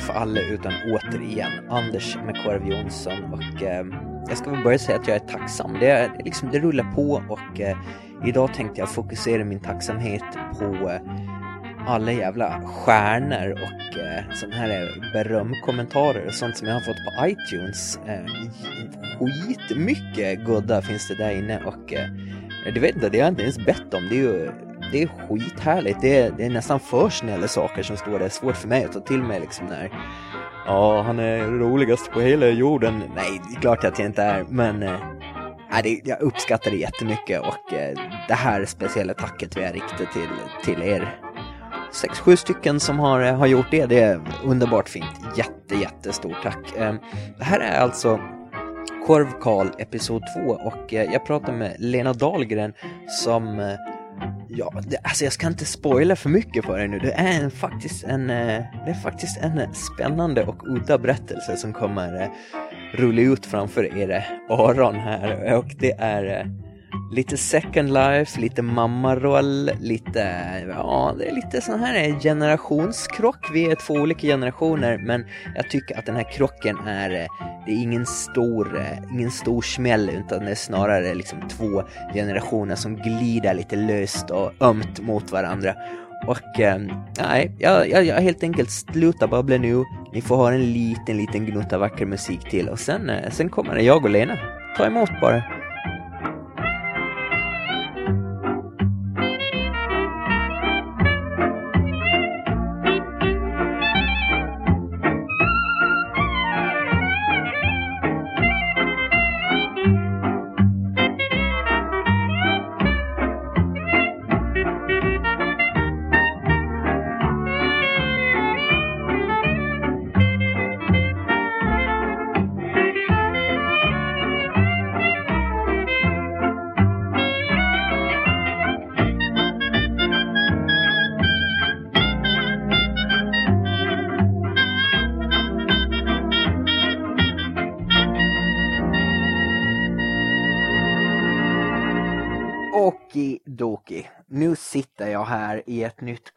för alla utan återigen, Anders McCorv-Jonsson och eh, jag ska väl börja säga att jag är tacksam. Det, liksom, det rullar på och eh, idag tänkte jag fokusera min tacksamhet på eh, alla jävla stjärnor och eh, sådana här eh, berömkommentarer och sånt som jag har fått på iTunes. Eh, skitmycket gudda finns det där inne och eh, det vet inte, det har jag inte ens bett om. Det är ju det är skithärligt. Det är, det är nästan för snälla saker som står där. Svårt för mig att ta till mig liksom när Ja, han är roligast på hela jorden. Nej, det är klart att jag inte är, men eh, det, jag uppskattar det jättemycket och eh, det här speciella tacket vill jag rikta till, till er sex, sju stycken som har, har gjort det. Det är underbart fint. Jätte, jättestort tack. Eh, det här är alltså Korv Karl episod 2 och eh, jag pratar med Lena Dahlgren som eh, Ja, det, alltså jag ska inte spoila för mycket för dig nu. Det är en, faktiskt en, eh, det är faktiskt en eh, spännande och udda berättelse som kommer eh, rulla ut framför era öron här och det är lite second life, lite mammaroll, lite, ja, det är lite sån här generationskrock. Vi är två olika generationer, men jag tycker att den här krocken är, eh, det är ingen stor, eh, ingen stor smäll, utan det är snarare liksom två generationer som glider lite löst och ömt mot varandra. Och eh, nej, jag, jag, jag helt enkelt slutar babbla nu. Ni får ha en liten, liten gnutta vacker musik till och sen, eh, sen kommer det jag och Lena. Ta emot bara.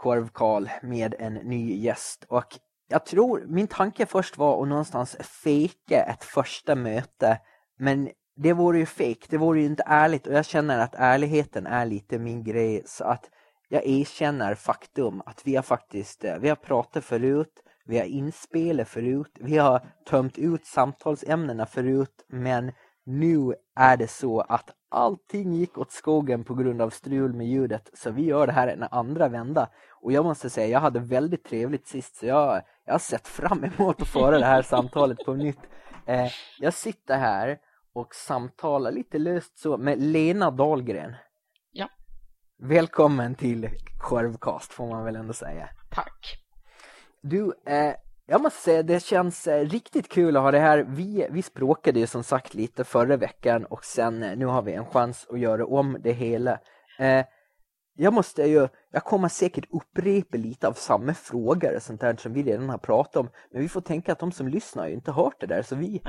Korv Karl korvkal med en ny gäst. Och jag tror, min tanke först var att någonstans fejka ett första möte men det vore ju fake, det vore ju inte ärligt. Och jag känner att ärligheten är lite min grej så att jag erkänner faktum att vi har faktiskt, eh, vi har pratat förut, vi har inspelat förut, vi har tömt ut samtalsämnena förut men nu är det så att allting gick åt skogen på grund av strul med ljudet. Så vi gör det här en andra vända. Och jag måste säga, jag hade väldigt trevligt sist så jag, jag har sett fram emot att föra det här samtalet på nytt. Eh, jag sitter här och samtalar lite löst så med Lena Dahlgren. Ja. Välkommen till Korvcast får man väl ändå säga. Tack. Du, eh, jag måste säga det känns eh, riktigt kul att ha det här. Vi, vi språkade ju som sagt lite förra veckan och sen eh, nu har vi en chans att göra om det hela. Eh, jag måste ju, jag kommer säkert upprepa lite av samma frågor och sånt där som vi redan har pratat om. Men vi får tänka att de som lyssnar ju inte hört det där så vi,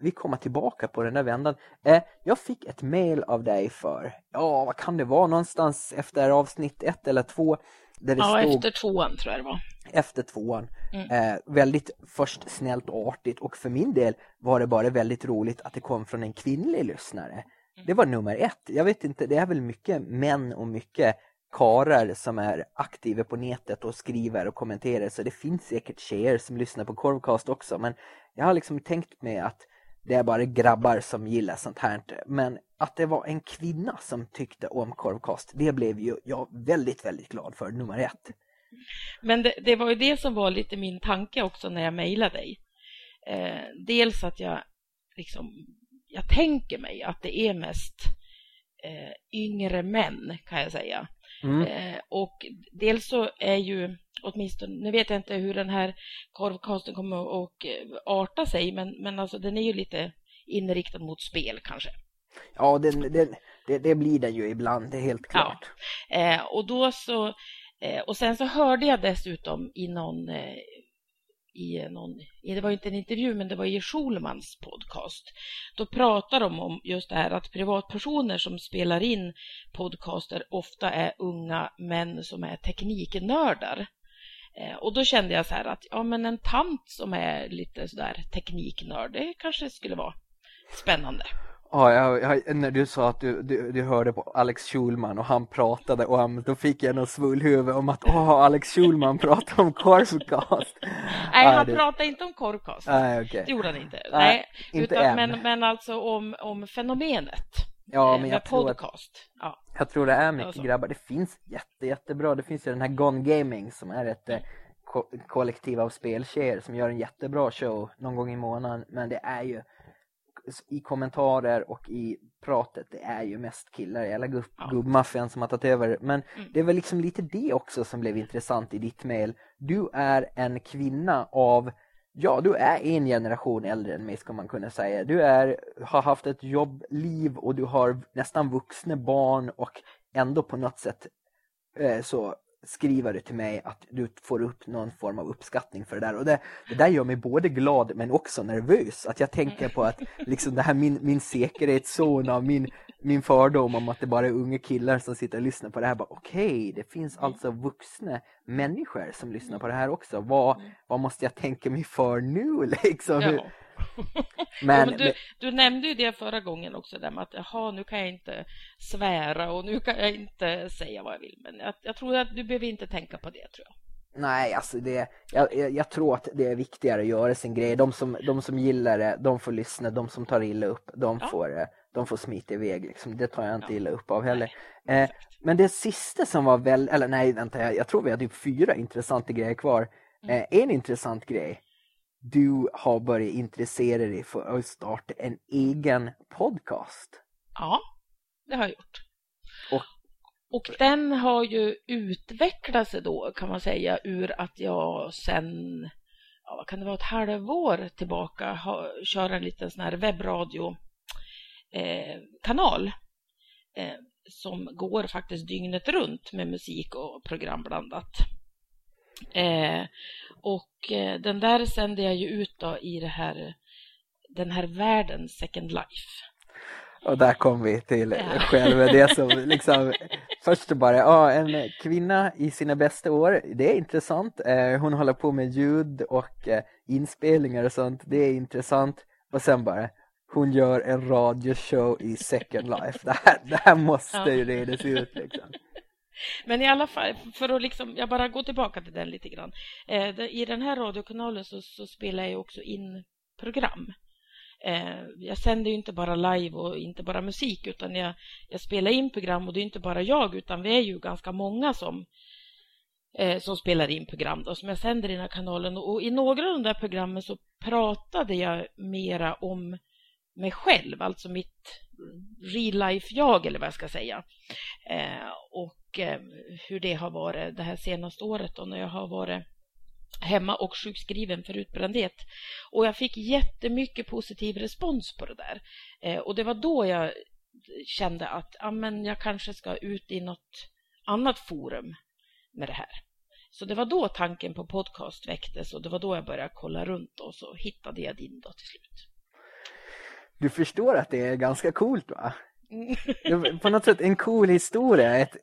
vi kommer tillbaka på den där vändan. Eh, jag fick ett mail av dig för, ja vad kan det vara, någonstans efter avsnitt ett eller två. Där det ja, stod, efter tvåan tror jag det var. Efter tvåan. Mm. Eh, väldigt först snällt och artigt och för min del var det bara väldigt roligt att det kom från en kvinnlig lyssnare. Mm. Det var nummer ett. Jag vet inte, det är väl mycket män och mycket karar som är aktiva på nätet och skriver och kommenterar så det finns säkert tjejer som lyssnar på Korvcast också men jag har liksom tänkt mig att det är bara grabbar som gillar sånt här. Men att det var en kvinna som tyckte om korvcast det blev ju jag väldigt, väldigt glad för, nummer ett. Men det, det var ju det som var lite min tanke också när jag mejlade dig. Eh, dels att jag liksom, jag tänker mig att det är mest eh, yngre män kan jag säga. Mm. Eh, och dels så är ju åtminstone, nu vet jag inte hur den här korvkasten kommer att eh, arta sig, men, men alltså den är ju lite inriktad mot spel kanske. Ja, den, den, det, det blir den ju ibland, det är helt klart. Ja. Eh, och då så, eh, och sen så hörde jag dessutom i någon, eh, i någon, det var inte en intervju, men det var i Schulmans podcast. Då pratar de om just det här att privatpersoner som spelar in podcaster ofta är unga män som är tekniknördar. Eh, och då kände jag så här att ja, men en tant som är lite sådär tekniknörd, det kanske skulle vara spännande. Ja, jag, jag, när du sa att du, du, du, hörde på Alex Schulman och han pratade och han, då fick jag något svullhuvud om att åh, Alex Schulman pratar om Korvcast. Nej, han det... pratade inte om Korvcast. Nej, okay. Det gjorde han inte. Nej, Nej inte utan, men, men alltså om, om fenomenet. Ja, eh, men jag tror, podcast. Att, ja. jag tror det är mycket alltså. grabbar. Det finns jätte, jättebra. Det finns ju den här Gone Gaming som är ett mm. ko kollektiv av speltjejer som gör en jättebra show någon gång i månaden. Men det är ju i kommentarer och i pratet, det är ju mest killar, jävla gubb, ja. gubbmaffian som har tagit över. Men mm. det är väl liksom lite det också som blev intressant i ditt mail. Du är en kvinna av, ja du är en generation äldre än mig ska man kunna säga. Du är, har haft ett jobbliv och du har nästan vuxna barn och ändå på något sätt eh, så skriver du till mig att du får upp någon form av uppskattning för det där. Och det, det där gör mig både glad men också nervös. Att jag tänker på att liksom det här min, min säkerhetszon av min, min fördom om att det bara är unga killar som sitter och lyssnar på det här. Okej, okay, det finns mm. alltså vuxna människor som lyssnar på det här också. Vad, vad måste jag tänka mig för nu liksom? Ja. Men, ja, men du, du, nämnde ju det förra gången också, där med att jaha, nu kan jag inte svära och nu kan jag inte säga vad jag vill. Men jag, jag tror att du behöver inte tänka på det, tror jag. Nej, alltså det, jag, jag, tror att det är viktigare att göra sin grej. De som, de som gillar det, de får lyssna. De som tar illa upp, de, ja. får, de får smita iväg. Liksom. Det tar jag inte ja. illa upp av heller. Eh, men det sista som var väl, eller nej, vänta, jag, jag tror vi har typ fyra intressanta grejer kvar. Mm. Eh, en intressant grej du har börjat intressera dig för att starta en egen podcast. Ja, det har jag gjort. Och, och den har ju utvecklat sig då kan man säga ur att jag sen, ja, vad kan det vara, ett halvår tillbaka har, kör en liten sån här webbradiokanal eh, eh, som går faktiskt dygnet runt med musik och programblandat. Eh, och eh, den där sände jag ju ut då i här, den här världen Second Life. Och där kom vi till ja. själva det som liksom först bara, ja en kvinna i sina bästa år, det är intressant. Eh, hon håller på med ljud och eh, inspelningar och sånt, det är intressant. Och sen bara, hon gör en radioshow i Second Life. Det här, det här måste ju redas ut liksom. Men i alla fall, för att liksom, jag bara går tillbaka till den lite grann. Eh, I den här radiokanalen så, så spelar jag också in program. Eh, jag sänder ju inte bara live och inte bara musik utan jag, jag spelar in program och det är inte bara jag utan vi är ju ganska många som, eh, som spelar in program då, som jag sänder i den här kanalen. Och, och i några av de där programmen så pratade jag mera om mig själv, alltså mitt real life jag eller vad jag ska säga. Eh, och eh, hur det har varit det här senaste året och när jag har varit hemma och sjukskriven för utbrändhet. Och jag fick jättemycket positiv respons på det där. Eh, och det var då jag kände att amen, jag kanske ska ut i något annat forum med det här. Så det var då tanken på podcast väcktes och det var då jag började kolla runt och så hittade jag din då till slut. Du förstår att det är ganska coolt va? På något sätt en cool historia, ett,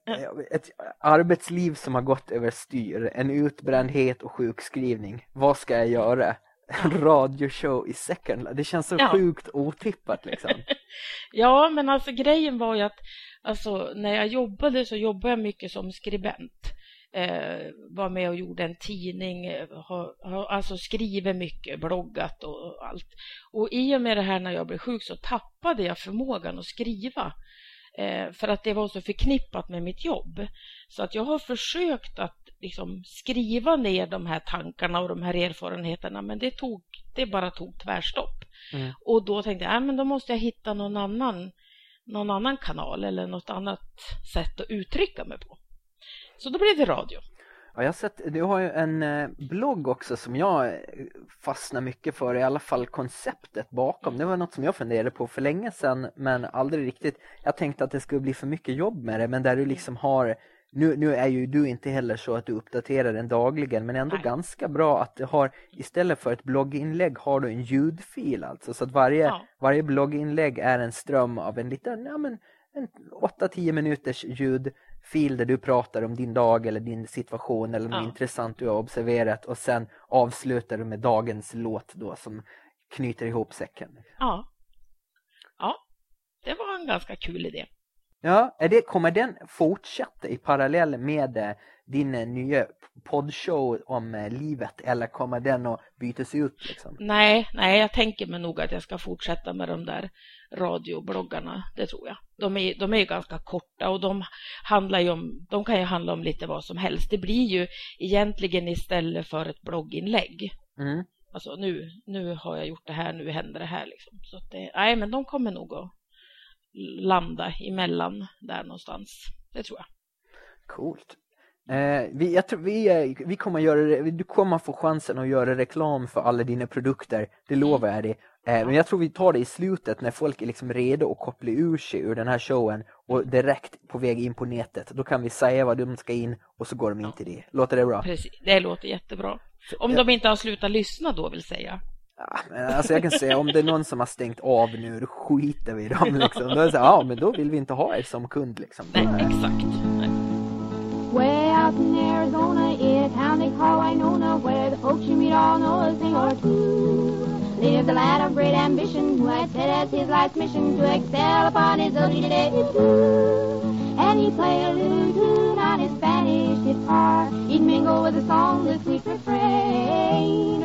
ett arbetsliv som har gått över styr, en utbrändhet och sjukskrivning. Vad ska jag göra? En radioshow i second Det känns så ja. sjukt otippat liksom. ja, men alltså grejen var ju att alltså, när jag jobbade så jobbade jag mycket som skribent eh, var med och gjorde en tidning, eh, har, har alltså skrivit mycket, bloggat och allt. Och i och med det här när jag blev sjuk så tappade jag förmågan att skriva eh, för att det var så förknippat med mitt jobb. Så att jag har försökt att liksom skriva ner de här tankarna och de här erfarenheterna men det, tog, det bara tog tvärstopp. Mm. Och då tänkte jag, äh, men då måste jag hitta någon annan, någon annan kanal eller något annat sätt att uttrycka mig på. Så då blev det radio. Ja, jag har sett, du har ju en eh, blogg också som jag eh, fastnar mycket för, i alla fall konceptet bakom. Det var något som jag funderade på för länge sedan men aldrig riktigt. Jag tänkte att det skulle bli för mycket jobb med det men där du liksom har nu, nu är ju du inte heller så att du uppdaterar den dagligen men ändå Nej. ganska bra att du har istället för ett blogginlägg har du en ljudfil alltså så att varje, ja. varje blogginlägg är en ström av en liten, ja men 8-10 minuters ljud fil där du pratar om din dag eller din situation eller något Ja. intressant du har observerat och sen avslutar du med dagens låt då som knyter ihop säcken. Ja. Ja, det var en ganska kul idé. Ja, är det, kommer den fortsätta i parallell med eh, din eh, nya poddshow om eh, livet eller kommer den att bytas ut liksom? Nej, nej, jag tänker mig nog att jag ska fortsätta med de där radiobloggarna, det tror jag. De är, de är ju ganska korta och de, handlar ju om, de kan ju handla om lite vad som helst. Det blir ju egentligen istället för ett blogginlägg. Mm. Alltså nu, nu har jag gjort det här, nu händer det här. Liksom. Så det, nej, men de kommer nog att landa emellan där någonstans. Det tror jag. Coolt. Eh, vi, jag tror, vi, vi kommer göra du kommer få chansen att göra reklam för alla dina produkter, det lovar jag dig. Eh, men jag tror vi tar det i slutet när folk är liksom redo att koppla ur sig ur den här showen och direkt på väg in på nätet. Då kan vi säga vad de ska in och så går de in till det. Låter det bra? Precis, det låter jättebra. Om Ja. de inte har slutat lyssna då vill säga. Ja, men alltså jag kan säga om det är någon som har stängt av nu, då skiter vi i dem liksom. Då är det så, här, ja men då vill vi inte ha er som kund liksom. Nej, Eh, exakt. Nej. Way out in Arizona, in a town they call Winona, where the folks you meet all know a thing or two. Lived a lad of great ambition, who had set as his life's mission to excel upon his own day And he played a little tune on his Spanish guitar. He'd mingle with the song the sweet refrain.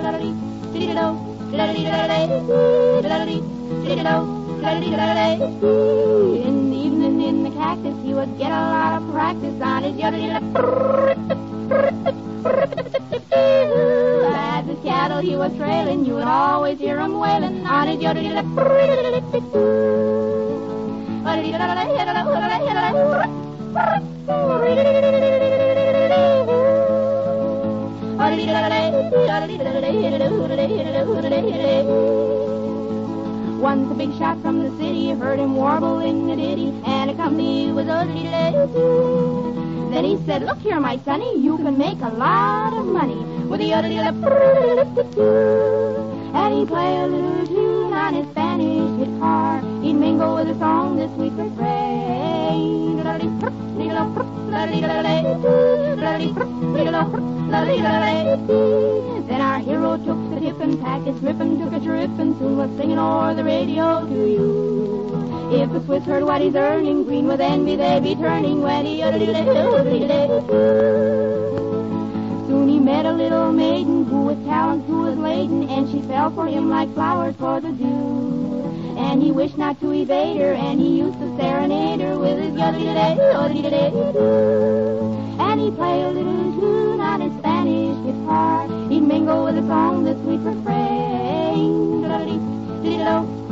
In the evening in the cactus, he would get a lot of practice on his his cattle he was trailing, you would always hear him wailing. On his Once a big shot from the city heard him warbling a ditty, and a company was a Then he said, Look here, my sonny, you can make a lot of money with the And he'd play a little tune on his Spanish guitar. He'd mingle with a song this week sweet refrain. Then our hero took the tip and packed his grip and took a trip and soon was singing o'er the radio to you. If the Swiss heard what he's earning, green with envy they'd be turning when he Soon he met a little maiden who with talent who was laden, and she fell for him like flowers for the dew. And he wished not to evade her, and he used to serenade her with his And he played a little tune on his Spanish guitar. He'd mingle with the song the sweet refrain.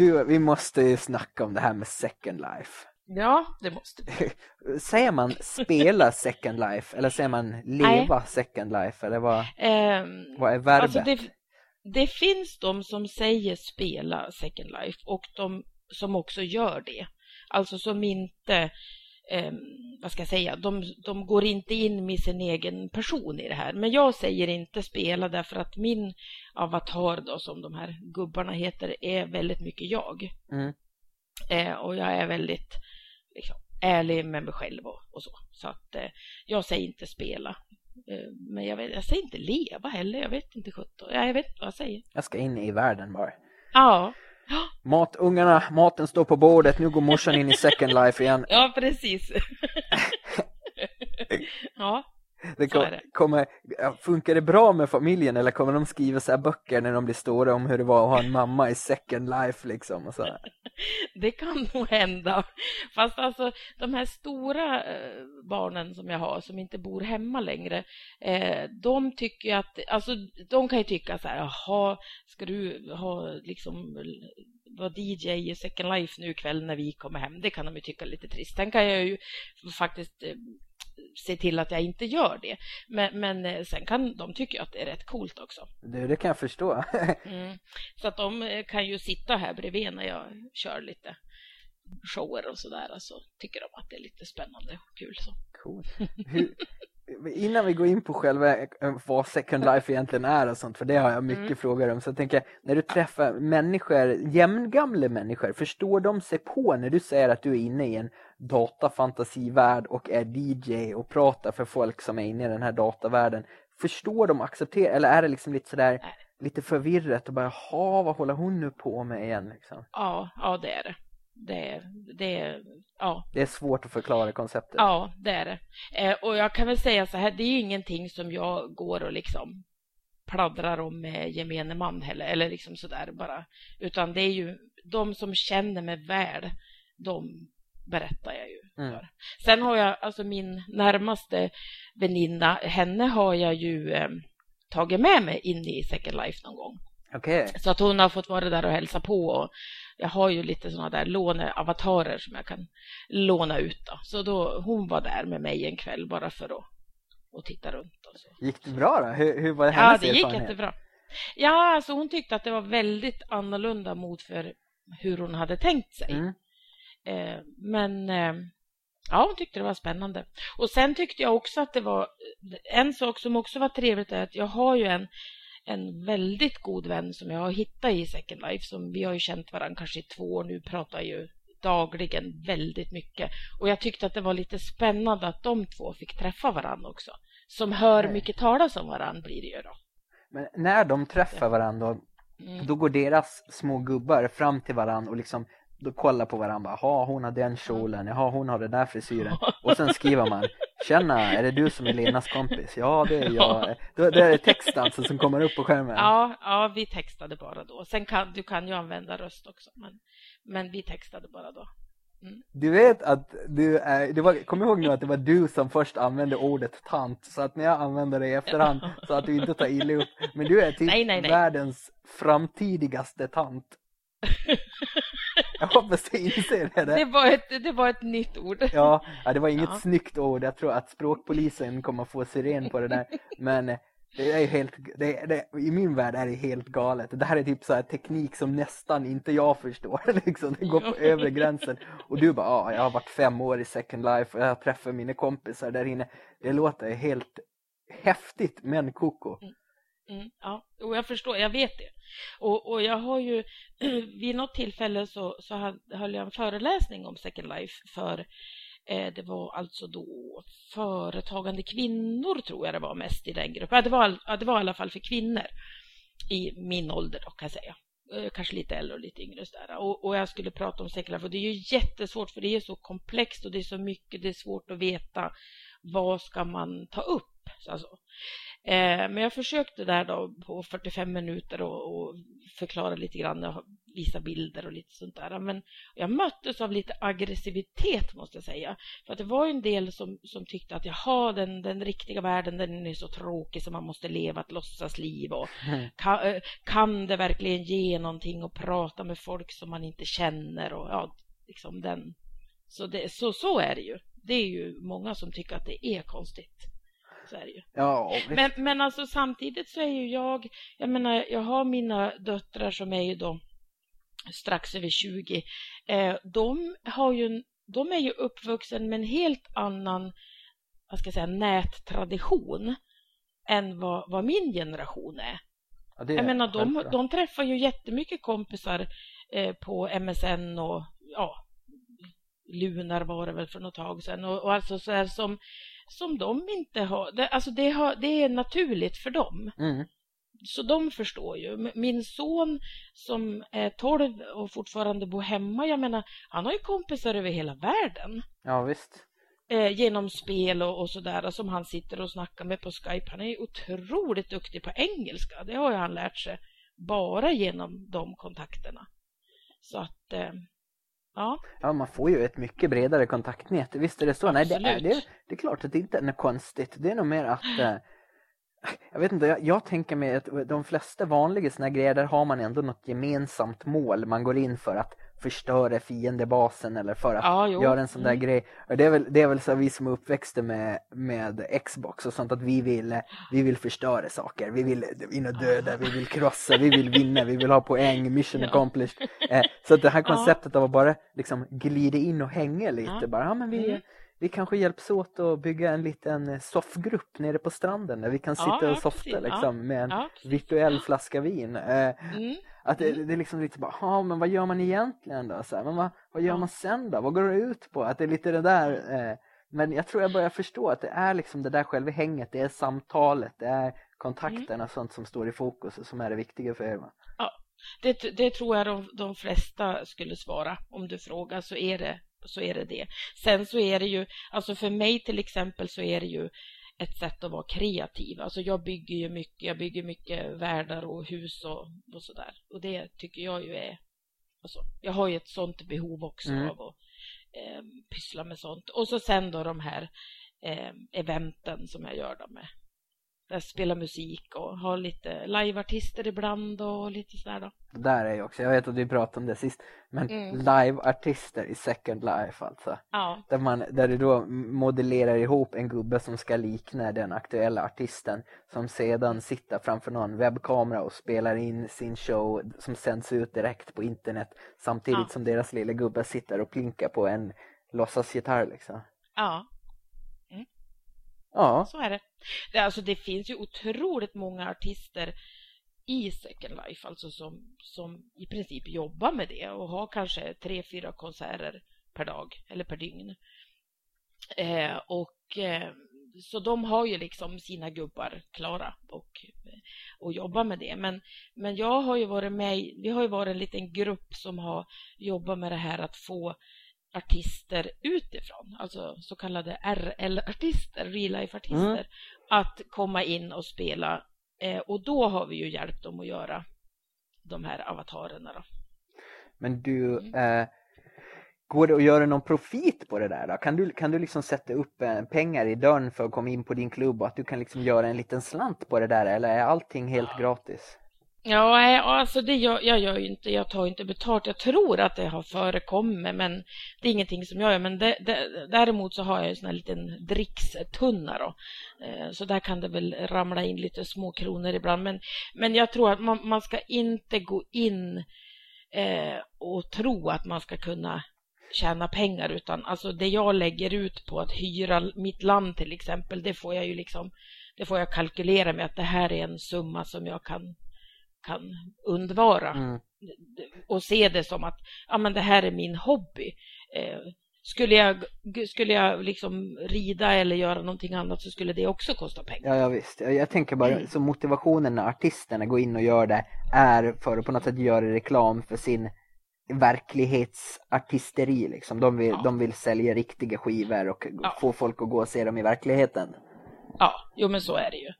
Du, vi måste ju snacka om det här med Second Life. Ja, det måste vi. Säger man spela Second Life eller säger man leva Second Life eller vad, Ehm, vad är verbet? Alltså det, det finns de som säger spela Second Life och de som också gör det. Alltså som inte, eh, vad ska jag säga, de, de går inte in med sin egen person i det här. Men jag säger inte spela därför att min avatar då, som de här gubbarna heter, är väldigt mycket jag. Mm. Eh, och jag är väldigt liksom, ärlig med mig själv och, och så. Så att eh, jag säger inte spela. Eh, men jag, vet, jag säger inte leva heller. Jag vet inte sjutton. Ja, jag vet inte vad jag säger. Jag ska in i världen bara. Ja, Mat, ungarna, maten står på bordet, nu går morsan in i Second Life igen. ja precis. ja, det kom, det. kommer, funkar det bra med familjen eller kommer de skriva så här böcker när de blir stora om hur det var att ha en mamma i Second Life liksom? Och så här? det kan nog hända. Fast alltså de här stora eh, barnen som jag har som inte bor hemma längre, eh, de tycker att, alltså de kan ju tycka så här, jaha, ska du ha liksom vara DJ i Second Life nu ikväll när vi kommer hem? Det kan de ju tycka är lite trist. Sen kan jag ju faktiskt eh, se till att jag inte gör det. Men, men eh, sen kan de tycka att det är rätt coolt också. Det, det kan jag förstå. mm. Så att de eh, kan ju sitta här bredvid när jag kör lite shower och sådär. Så alltså, tycker de att det är lite spännande och kul. Så. Cool. Hur, innan vi går in på själva eh, vad Second Life egentligen är och sånt, för det har jag mycket mm. frågor om. Så jag tänker, när du träffar människor, jämngamla människor, förstår de sig på när du säger att du är inne i en datafantasivärld och är DJ och pratar för folk som är inne i den här datavärlden? Förstår de accepterar, eller är det liksom lite sådär, lite förvirrat och bara, jaha, vad håller hon nu på med igen? Liksom? Ja, ja det är det det, det, ja. det är svårt att förklara konceptet. Ja, det är det. Eh, och jag kan väl säga så här, det är ingenting som jag går och liksom pladdrar om med gemene man heller, eller liksom sådär bara. Utan det är ju de som känner mig väl, de berättar jag ju för. Mm. Sen har jag, alltså min närmaste väninna, henne har jag ju eh, tagit med mig in i Second Life någon gång. Okay. Så att hon har fått vara där och hälsa på och jag har ju lite sådana där låneavatarer som jag kan låna ut. Då. Så då, hon var där med mig en kväll bara för att och titta runt. Och så. Gick det bra då? Hur, hur var det hennes Ja, det gick jättebra. Ja, alltså hon tyckte att det var väldigt annorlunda mot för hur hon hade tänkt sig. Mm. Eh, men eh, ja, hon tyckte det var spännande. Och sen tyckte jag också att det var en sak som också var trevligt är att jag har ju en en väldigt god vän som jag har hittat i Second Life. Som vi har ju känt varandra kanske i två år nu, pratar ju dagligen väldigt mycket. Och jag tyckte att det var lite spännande att de två fick träffa varandra också. Som hör Nej. mycket talas om varandra blir det ju då. Men när de träffar varandra då, mm. då går deras små gubbar fram till varandra och liksom då kollar på varandra. Ja, hon har den kjolen. Ja, hon har den där frisyren. Och sen skriver man. Tjena, är det du som är Lenas kompis? Ja, det är jag. Då, det är text alltså som kommer upp på skärmen. Ja, ja vi textade bara då. Sen kan du kan ju använda röst också. Men, men vi textade bara då. Mm. Du vet att du är, det var, kom ihåg nu att det var du som först använde ordet tant så att när jag använder det i efterhand så att du inte tar illa upp. Men du är typ nej, nej, nej. världens framtidigaste tant. Jag hoppas du inser det. Det var ett, det var ett nytt ord. Ja, ja det var inget ja. snyggt ord. Jag tror att språkpolisen kommer få siren på det där. Men det är helt, det, det, i min värld är det helt galet. Det här är typ så här teknik som nästan inte jag förstår. Liksom. Det går på övre gränsen. Och du bara, ja, jag har varit fem år i Second Life och jag träffar mina kompisar där inne. Det låter helt häftigt men koko. Mm. Ja, och jag förstår, jag vet det. Och, och jag har ju vid något tillfälle så, så höll jag en föreläsning om Second Life för eh, det var alltså då företagande kvinnor tror jag det var mest i den gruppen. Ja, det, var, ja, det var i alla fall för kvinnor i min ålder då kan jag säga. Eh, kanske lite äldre och lite yngre. Där. Och, och jag skulle prata om Second Life och det är ju jättesvårt för det är så komplext och det är så mycket, det är svårt att veta vad ska man ta upp. Alltså. Eh, men jag försökte där då på 45 minuter och, och förklara lite grann och visa bilder och lite sånt där. Men jag möttes av lite aggressivitet måste jag säga. För att det var en del som, som tyckte att jaha, den, den riktiga världen den är så tråkig så man måste leva ett låtsasliv. Och mm. kan, eh, kan det verkligen ge någonting att prata med folk som man inte känner? Och ja, liksom den. Så, det, så, så är det ju. Det är ju många som tycker att det är konstigt är ju. Ja, men, men alltså samtidigt så är ju jag, jag menar, jag har mina döttrar som är ju då strax över 20. Eh, de, har ju, de är ju uppvuxen med en helt annan vad ska jag säga, nättradition än vad, vad min generation är. Ja, är jag menar, de, de träffar ju jättemycket kompisar eh, på MSN och ja, Lunar var det väl för något tag sedan. Och, och alltså så här som som de inte har. Det, alltså det, har, det är naturligt för dem. Mm. Så de förstår ju. Min son som är 12 och fortfarande bor hemma, jag menar, han har ju kompisar över hela världen. Ja, visst. Eh, genom spel och, och sådär som han sitter och snackar med på Skype. Han är otroligt duktig på engelska. Det har ju han lärt sig bara genom de kontakterna. Så att eh, Ja. ja, man får ju ett mycket bredare kontaktnät. Visst är det så? Absolut. Nej, det är, det, det är klart att det inte är något konstigt. Det är nog mer att... Eh, jag vet inte, jag, jag, tänker mig att de flesta vanliga såna grejer, där har man ändå något gemensamt mål man går in för att förstöra fiendebasen eller för att jo. göra en sån där Mm. grej. Och det är väl, det är väl så vi som är uppväxta med, med Xbox och sånt att vi vill, vi vill förstöra saker. Vi vill in och döda, vi vill krossa, vi vill vinna, vi vill ha poäng, mission Ja. accomplished. Eh, så att det här konceptet av att bara liksom glida in och hänga lite, bara, ja men vi, Mm. Vi kanske hjälps åt att bygga en liten eh, soffgrupp nere på stranden där vi kan Ja, sitta och ja, softa precis. Ja. liksom med en Ja, virtuell flaska vin. Eh, Mm. att det, det är liksom lite bara, ja men vad gör man egentligen då? Så här, men vad, vad gör Ja. man sen då? Vad går det ut på? Att det är lite det där. Eh, men jag tror jag börjar förstå att det är liksom det där själva hänget, det är samtalet, det är kontakterna Mm. och sånt som står i fokus och som är det viktiga för er. Va? Det, det tror jag de, de flesta skulle svara. Om du frågar så är, det, så är det det. Sen så är det ju, alltså för mig till exempel så är det ju ett sätt att vara kreativ. Alltså jag bygger ju mycket, jag bygger mycket världar och hus och, och sådär. Och det tycker jag ju är, alltså, jag har ju ett sånt behov också Mm. av att eh, pyssla med sånt. Och så sen då de här eh, eventen som jag gör då med där spelar musik och har lite liveartister ibland och lite sådär då. Det där är ju också, jag vet att vi pratade om det sist, men Mm. live-artister i Second Life alltså. Ja, Där, man, där du då modellerar ihop en gubbe som ska likna den aktuella artisten som sedan sitter framför någon webbkamera och spelar in sin show som sänds ut direkt på internet samtidigt Ja. som deras lilla gubbe sitter och plinkar på en låtsasgitarr liksom. ja, Ja, så är det. det. Alltså det finns ju otroligt många artister i Second Life, alltså som, som i princip jobbar med det och har kanske tre, fyra konserter per dag eller per dygn. Eh, och eh, så de har ju liksom sina gubbar klara och, och jobbar med det. Men, men jag har ju varit med, i- vi har ju varit en liten grupp som har jobbat med det här att få artister utifrån, alltså så kallade RL-artister, real life-artister, Mm. att komma in och spela. Eh, och då har vi ju hjälpt dem att göra de här avatarerna. Då. men du, Mm. eh, går det att göra någon profit på det där då? Kan du, kan du liksom sätta upp eh, pengar i dörren för att komma in på din klubb och att du kan liksom göra en liten slant på det där eller är allting helt gratis? Ja, alltså det gör, jag gör ju inte, jag tar inte betalt. Jag tror att det har förekommit, men det är ingenting som jag gör. Men det, det, däremot så har jag en sån här liten drickstunna då. Eh, så där kan det väl ramla in lite små kronor ibland. Men, men jag tror att man, man ska inte gå in eh, och tro att man ska kunna tjäna pengar utan alltså det jag lägger ut på att hyra mitt land till exempel det får jag ju liksom det får jag kalkylera med att det här är en summa som jag kan kan undvara Mm. och se det som att ja, men det här är min hobby. Eh, skulle jag, skulle jag liksom rida eller göra någonting annat så skulle det också kosta pengar. Ja, ja visst. Jag, jag tänker bara, Mm. så motivationen när artisterna går in och gör det är för att på något sätt göra reklam för sin verklighetsartisteri liksom. De vill, Ja. de vill sälja riktiga skivor och Ja. få folk att gå och se dem i verkligheten. Ja, jo men så är det ju.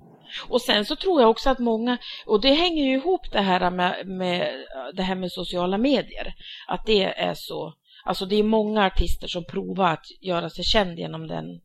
Och sen så tror jag också att många, och det hänger ju ihop det här med, med det här med sociala medier, att det är så, alltså det är många artister som provar att göra sig känd genom den,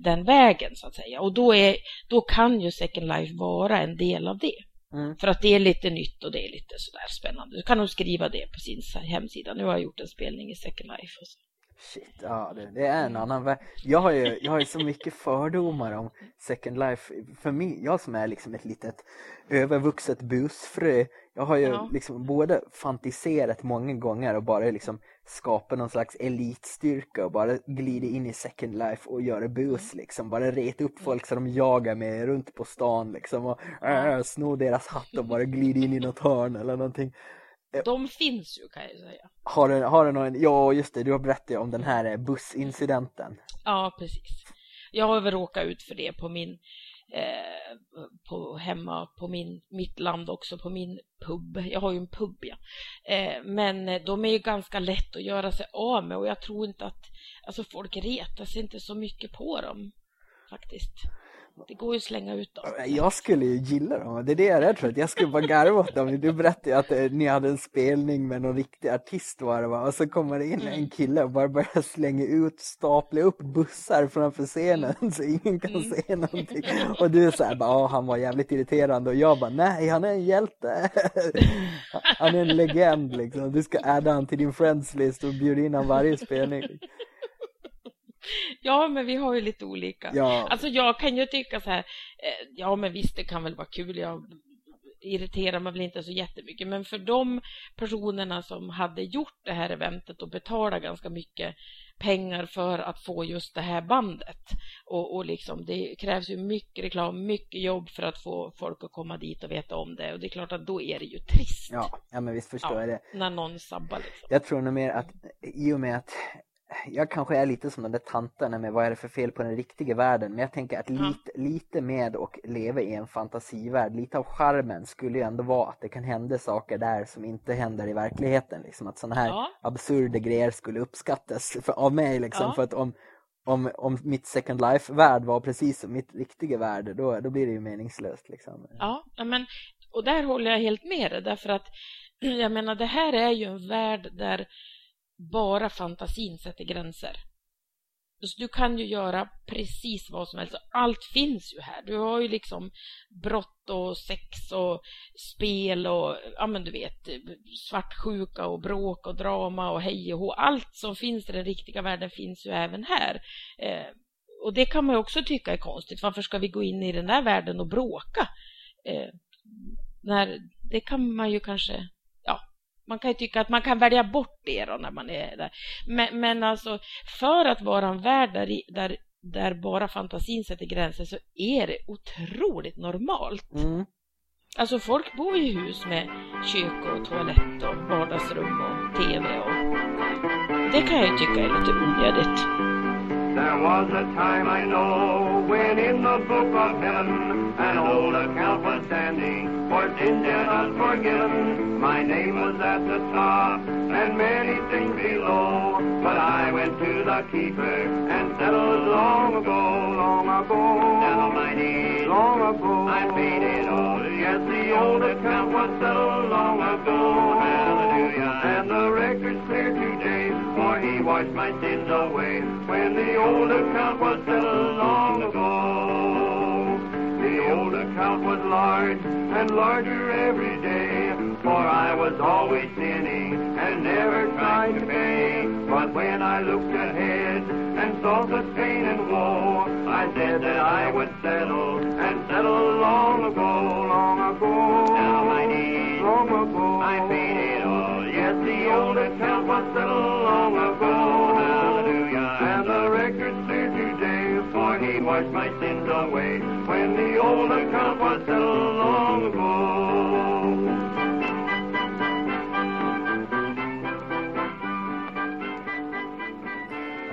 den vägen så att säga. Och då, är, då kan ju Second Life vara en del av det. Mm. För att det är lite nytt och det är lite sådär spännande. Du kan nog skriva det på sin hemsida. Nu har jag gjort en spelning i Second Life. Och så. Shit, ja det, det är en annan värld. Jag har ju jag har ju så mycket fördomar om Second Life. För mig, jag som är liksom ett litet övervuxet busfrö. Jag har ju Ja. liksom både fantiserat många gånger och bara liksom skapat någon slags elitstyrka och bara glida in i Second Life och göra bus liksom. Bara reta upp folk så de jagar mig runt på stan liksom och äh, sno deras hatt och bara glida in i något hörn eller någonting. De finns ju kan jag säga. Har du, har du någon, ja just det, du har berättat om den här eh, bussincidenten. Ja, precis. Jag har väl råkat ut för det på min eh, på hemma på min, mitt land också, på min pub. Jag har ju en pub, ja. Eh, men eh, de är ju ganska lätt att göra sig av med och jag tror inte att alltså folk retar sig inte så mycket på dem faktiskt. Det går ju att slänga ut dem. Jag skulle ju gilla dem, det är det jag är rädd för. Jag skulle bara garva åt dem. Du berättade ju att eh, ni hade en spelning med någon riktig artist var det va? Och så kommer det in Mm. en kille och bara börjar slänga ut, stapla upp bussar framför scenen Mm. så ingen kan se någonting. Och du är så här, bara, "Ja, han var jävligt irriterande. Och jag bara, nej han är en hjälte. Han är en legend liksom. Du ska adda han till din friends list och bjuda in han varje spelning. Ja, men vi har ju lite olika. Ja. Alltså jag kan ju tycka så här, eh, ja men visst det kan väl vara kul, jag irriterar mig väl inte så jättemycket, men för de personerna som hade gjort det här eventet och betalat ganska mycket pengar för att få just det här bandet och, och liksom det krävs ju mycket reklam, mycket jobb för att få folk att komma dit och veta om det och det är klart att då är det ju trist Ja, ja men visst förstår jag det. när någon sabbar liksom. Jag tror nog mer att i och med att jag kanske är lite som de där tanterna med vad är det för fel på den riktiga världen. Men jag tänker att lite, lite med och leva i en fantasivärld, lite av charmen skulle ju ändå vara att det kan hända saker där som inte händer i verkligheten. Liksom att sådana här Ja. absurda grejer skulle uppskattas för, av mig. Liksom, Ja. För att om, om, om mitt second life-värld var precis som mitt riktiga värld, då, då blir det ju meningslöst. Liksom. Ja, ja, men, och där håller jag helt med dig därför att jag menar det här är ju en värld där bara fantasin sätter gränser. Så du kan ju göra precis vad som helst. Allt finns ju här. Du har ju liksom brott och sex och spel och ja men du vet svartsjuka och bråk och drama och hej och hå. Allt som finns i den riktiga världen finns ju även här. Eh, och det kan man ju också tycka är konstigt. Varför ska vi gå in i den där världen och bråka? Eh, när, det kan man ju kanske, man kan ju tycka att man kan välja bort det då när man är där. Men, men alltså, för att vara en värld där, där, där bara fantasin sätter gränser så är det otroligt normalt. Mm. Alltså folk bor i hus med kök och toalett och vardagsrum och TV och det kan jag ju tycka är lite onödigt. There was a time I know when in the book of heaven an old account was standing for sins and unforgiven. My name was at the top and many things below, but I went to the keeper and settled long ago, long ago. Now my knees, long ago, I paid it all. Yes, the old account was settled long ago. Hallelujah. And the record's he washed my sins away when the old account was settled long ago. The old account was large and larger every day, for I was always sinning and never tried to pay. But when I looked ahead and saw the pain and woe, I said that I would settle and settle long ago, long ago. Now my knees, long ago, I paid it all. Yes, the old account was settled washed my sins away when the old account was settled long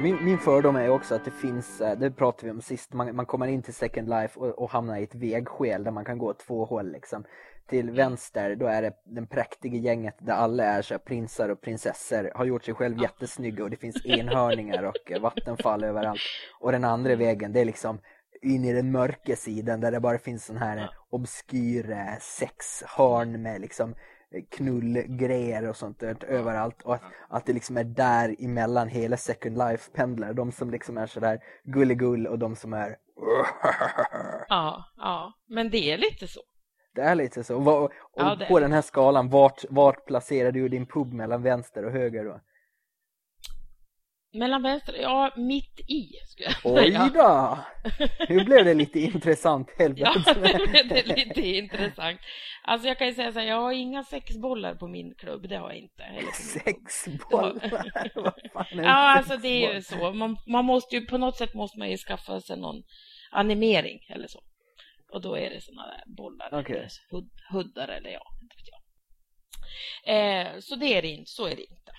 Min, min fördom är också att det finns, eh, det pratade vi om sist, man, man kommer in till Second Life och, och hamnar i ett vägskäl där man kan gå två håll liksom. Till vänster, då är det den präktiga gänget där alla är så här, prinsar och prinsessor, har gjort sig själv jättesnygga och det finns enhörningar och eh, vattenfall överallt. Och den andra vägen, det är liksom in i den mörka sidan där det bara finns sån här obskyr sexhörn med liksom knullgrejer och sånt där överallt och att, att det liksom är där emellan hela Second Life pendlar. De som liksom är sådär gulligull och de som är Ja, ja, men det är lite så. det är lite så. Och, och Ja, på den här skalan, vart, vart placerar du din pub mellan vänster och höger då? Mellan vänster, ja, mitt i skulle jag Oj säga. då! Nu blev det lite intressant Ja, helvete. det är lite intressant. Alltså jag kan ju säga så här, jag har inga sexbollar på min klubb, det har jag inte. Sexbollar? Vad fan är Ja, alltså det är ju så. Man, man måste ju, på något sätt måste man ju skaffa sig någon animering eller så. Och då är det såna där bollar Okej. eller hud, huddar eller ja, inte vet jag. Eh, så det är det inte, så är det inte.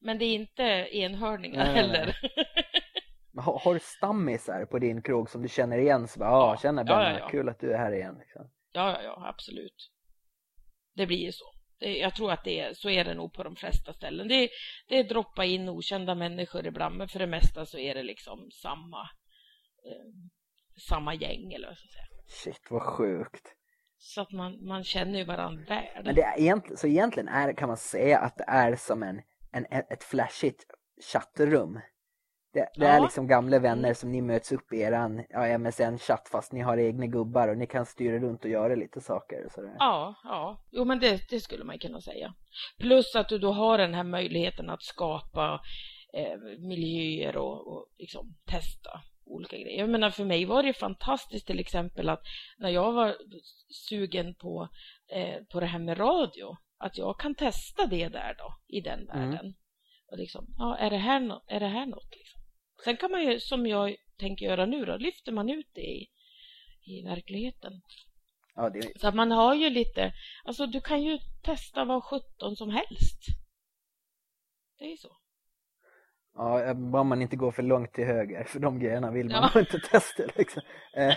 Men det är inte enhörningar Nej, nej, heller. Men Har, har du stammisar på din krog som du känner igen? Så bara, ja, Ja, Benna, ja, ja. kul att du är här igen. Liksom. Ja, ja, ja, absolut. Det blir ju så. Det, jag tror att det är, så är det nog på de flesta ställen. Det, det är droppa in okända människor ibland, men för det mesta så är det liksom samma, eh, samma gäng eller vad jag ska säga. Shit vad sjukt. Så att man, man känner ju varandra väl. Men det är egentligen, så egentligen är, kan man säga att det är som en, en, ett flashigt chattrum. Det, det är Ja. liksom gamla vänner som ni möts upp i eran ja, MSN-chatt fast ni har egna gubbar och ni kan styra runt och göra lite saker. och Sådär. Ja, ja. Jo, men det, det skulle man kunna säga. Plus att du då har den här möjligheten att skapa eh, miljöer och, och liksom testa olika grejer. Jag menar, för mig var det fantastiskt till exempel att när jag var sugen på, eh, på det här med radio, att jag kan testa det där då, i den Mm. världen. Och liksom, ja, är det här, är det här något? Liksom. Sen kan man ju, som jag tänker göra nu då, lyfter man ut det i, i verkligheten. Ja, det, Så att man har ju lite, alltså du kan ju testa vad 17 som helst. Det är ju så. ja, bara man inte går för långt till höger för de grejerna vill man Ja. inte testa. Liksom. Eh,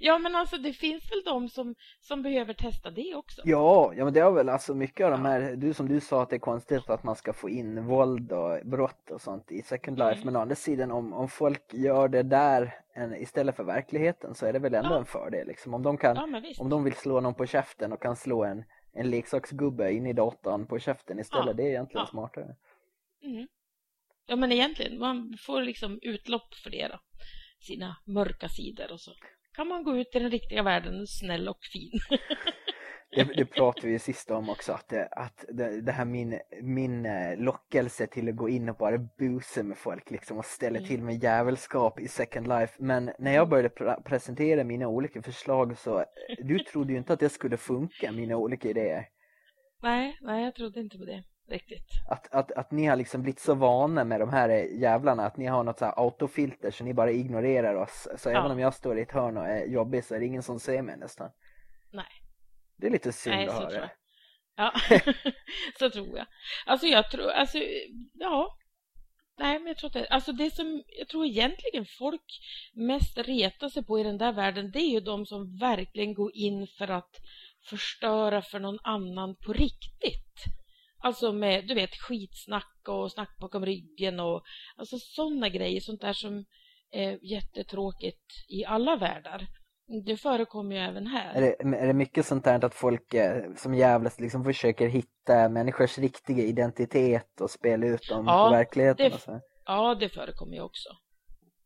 Ja men alltså det finns väl de som, som behöver testa det också. Ja, ja men det är väl alltså mycket av de här, du som du sa att det är konstigt att man ska få in våld och brott och sånt i Second Life. Mm. Men å andra sidan om, om folk gör det där en, istället för verkligheten så är det väl ändå Ja. en fördel liksom. Om de kan, Ja om de vill slå någon på käften och kan slå en, en leksaksgubbe in i datorn på käften istället, Ja. det är egentligen smartare. Mm. Ja men egentligen, man får liksom utlopp för det då. Sina mörka sidor och så kan man gå ut i den riktiga världen snäll och fin. Det, det pratade vi ju sist om också, att, det, att det, det här min, min eh, lockelse till att gå in och bara busa med folk liksom och ställa Mm. till med jävelskap i Second Life. Men när jag började pre- presentera mina olika förslag så, eh, du trodde ju inte att det skulle funka, mina olika idéer. nej, nej jag trodde inte på det riktigt. Att, att, att ni har liksom blivit så vana med de här jävlarna att ni har något så här autofilter så ni bara ignorerar oss. Så Ja. även om jag står i ett hörn och är jobbig så är det ingen som ser mig nästan. Nej. Det är lite synd Nej, att höra. Ja, så tror jag. Alltså jag tror, alltså ja. Nej, men jag tror det, alltså det som jag tror egentligen folk mest retar sig på i den där världen, det är ju de som verkligen går in för att förstöra för någon annan på riktigt. Alltså med, du vet, skitsnack och snack bakom ryggen och alltså sådana grejer, sånt där som är jättetråkigt i alla världar. Det förekommer ju även här. Är det, är det mycket sånt där att folk eh, som jävlas liksom försöker hitta människors riktiga identitet och spela ut dem Ja, på verkligheten? det-? Ja, det förekommer ju också.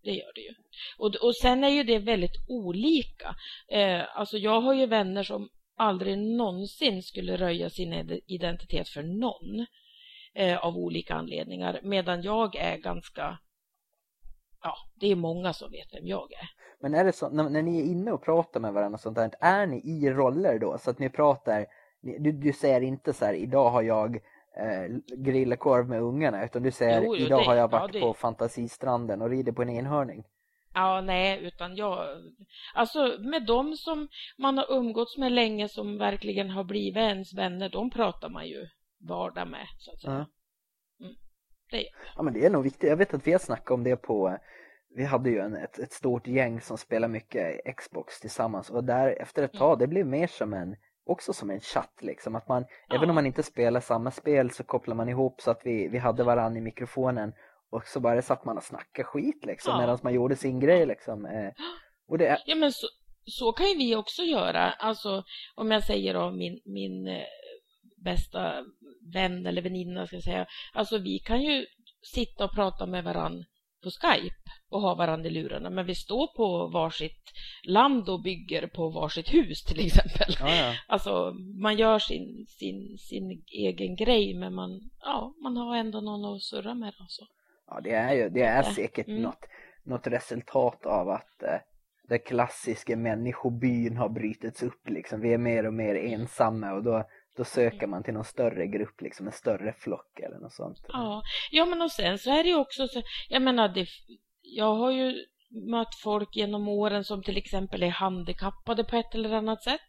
Det gör det ju. Och, och sen är ju det väldigt olika. Eh, alltså jag har ju vänner som aldrig någonsin skulle röja sin id- identitet för någon eh, av olika anledningar. Medan jag är ganska, ja, det är många som vet vem jag är. Men är det så, när, när ni är inne och pratar med varandra och sånt där, är ni i roller då? Så att ni pratar, du, du säger inte så här, idag har jag eh, grillat korv med ungarna, utan du säger, Jo, jo, idag det- har jag ja, varit det- på fantasistranden och rider på en enhörning. Ja, nej, utan jag... Alltså med dem som man har umgåtts med länge som verkligen har blivit ens vänner, de pratar man ju vardag med, så att säga. Ja. Mm. Det, Ja men det är nog viktigt. Jag vet att vi har snackat om det på vi hade ju en, ett, ett stort gäng som spelade mycket Xbox tillsammans och där efter ett tag det blev mer som en också som en chatt liksom att man Ja. även om man inte spelar samma spel så kopplar man ihop så att vi, vi hade varann i mikrofonen och så bara satt man och snackade skit liksom Ja. medan man gjorde sin grej liksom. Eh, och det, Ja, men så, så kan ju vi också göra. Alltså, om jag säger då min, min eh, bästa vän eller väninna, ska jag säga. Alltså, vi kan ju sitta och prata med varann på Skype och ha varandra i lurarna, men vi står på varsitt land och bygger på varsitt hus till exempel. ja, ja. Alltså, man gör sin, sin, sin egen grej, men man, ja, man har ändå någon att surra med. Alltså. Ja, det är ju det är säkert Mm. något, något resultat av att eh, den klassiska människobyn har brytits upp liksom. Vi är mer och mer ensamma och då, då söker man till någon större grupp, liksom en större flock eller något sånt. Ja, ja men och sen så är det ju också så, jag menar, det, jag har ju mött folk genom åren som till exempel är handikappade på ett eller annat sätt.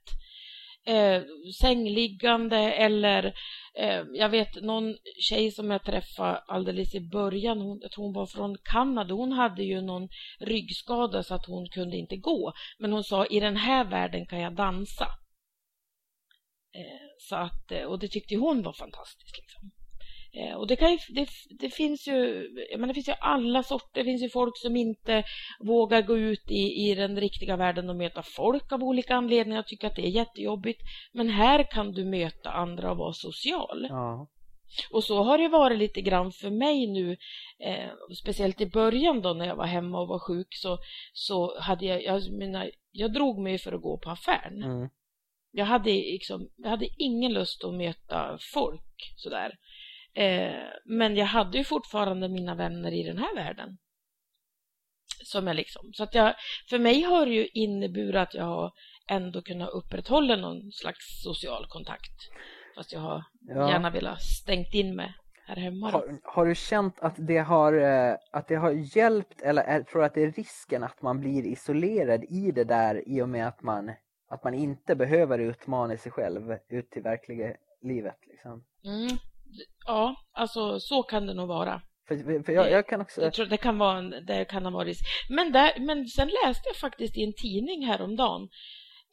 Eh, sängliggande eller eh, jag vet någon tjej som jag träffade alldeles i början, hon, jag tror hon var från Kanada, hon hade ju någon ryggskada så att hon kunde inte gå. Men hon sa i den här världen kan jag dansa. Eh, så att, eh, och det tyckte hon var fantastiskt. Liksom. Eh, och det, kan ju, det, det, finns ju, men det finns ju alla sorter. Det finns ju folk som inte vågar gå ut i, i den riktiga världen och möta folk av olika anledningar och tycker att det är jättejobbigt. Men här kan du möta andra och vara social. Ja. Och så har det varit lite grann för mig nu, eh, speciellt i början då när jag var hemma och var sjuk så, så hade jag, jag menar, jag drog mig för att gå på affären. Mm. Jag hade, liksom, jag hade ingen lust att möta folk sådär. Eh, men jag hade ju fortfarande mina vänner i den här världen. Som jag liksom, så att jag, för mig har det ju inneburit att jag har ändå kunnat upprätthålla någon slags social kontakt. Fast jag har Ja. gärna velat stängt in mig här hemma. Har, har du känt att det har, eh, att det har hjälpt eller är, tror du att det är risken att man blir isolerad i det där i och med att man, att man inte behöver utmana sig själv ut till verkliga livet? Liksom? Mm. Ja, alltså så kan det nog vara. För, för jag, jag kan också... Jag tror det kan vara en, det kan ha varit. Men, där, men sen läste jag faktiskt i en tidning häromdagen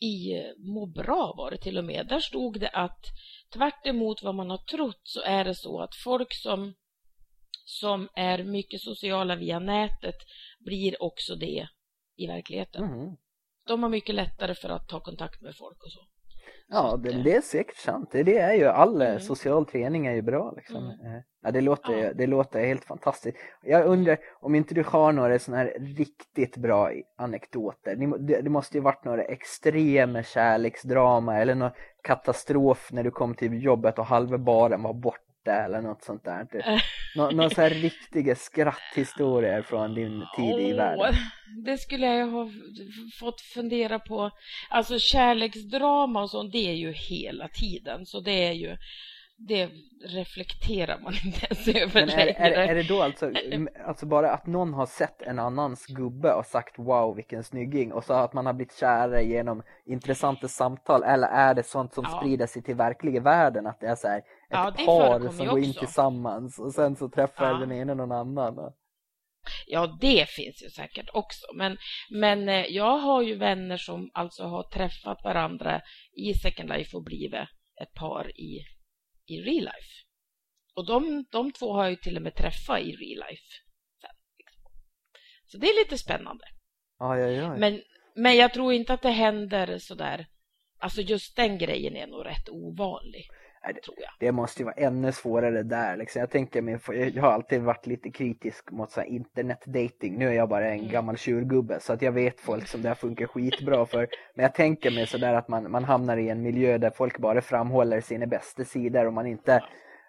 i Må bra var det till och med. Där stod det att tvärt emot vad man har trott så är det så att folk som, som är mycket sociala via nätet blir också det i verkligheten. Mhm. De har mycket lättare för att ta kontakt med folk och så. Ja, det, det är säkert sant. Det, det är ju all eh, Mm. social träning är ju bra liksom. Mm. Eh, Ja, det låter, Ja. det låter helt fantastiskt. Jag undrar om inte du har några sådana här riktigt bra anekdoter. Det måste ju varit några extrema kärleksdrama eller någon katastrof när du kom till jobbet och halva baren var borta eller något sånt där. Det, nå, några så här riktiga skratthistorier från din tid i Åh, världen. Det skulle jag ha fått fundera på. Alltså kärleksdrama och sånt, det är ju hela tiden. Så det är ju, det reflekterar man inte ens över Men är, är, är det då alltså, alltså bara att någon har sett en annans gubbe och sagt wow vilken snygging och så att man har blivit kära genom intressanta samtal eller är det sånt som Ja. sprider sig till verkliga världen att det är så här Ja, par som går in tillsammans och sen så träffar Ja. den ena någon annan. Ja, det finns ju säkert också. Men, men eh, jag har ju vänner som alltså har träffat varandra i Second Life och blivit ett par i, i real life. Och de, de två har jag ju till och med träffat i real life. liksom. Så det är lite spännande. Oj, oj, oj. Men, men jag tror inte att det händer sådär. Alltså just den grejen är nog rätt ovanlig, Nej, det- tror jag. Det måste ju vara ännu svårare där. Liksom. Jag tänker mig, jag har alltid varit lite kritisk mot så internetdating. Nu är jag bara en Mm. gammal tjurgubbe så att jag vet folk som det här funkar skitbra för. Men jag tänker mig sådär att man, man hamnar i en miljö där folk bara framhåller sina bästa sidor och man inte,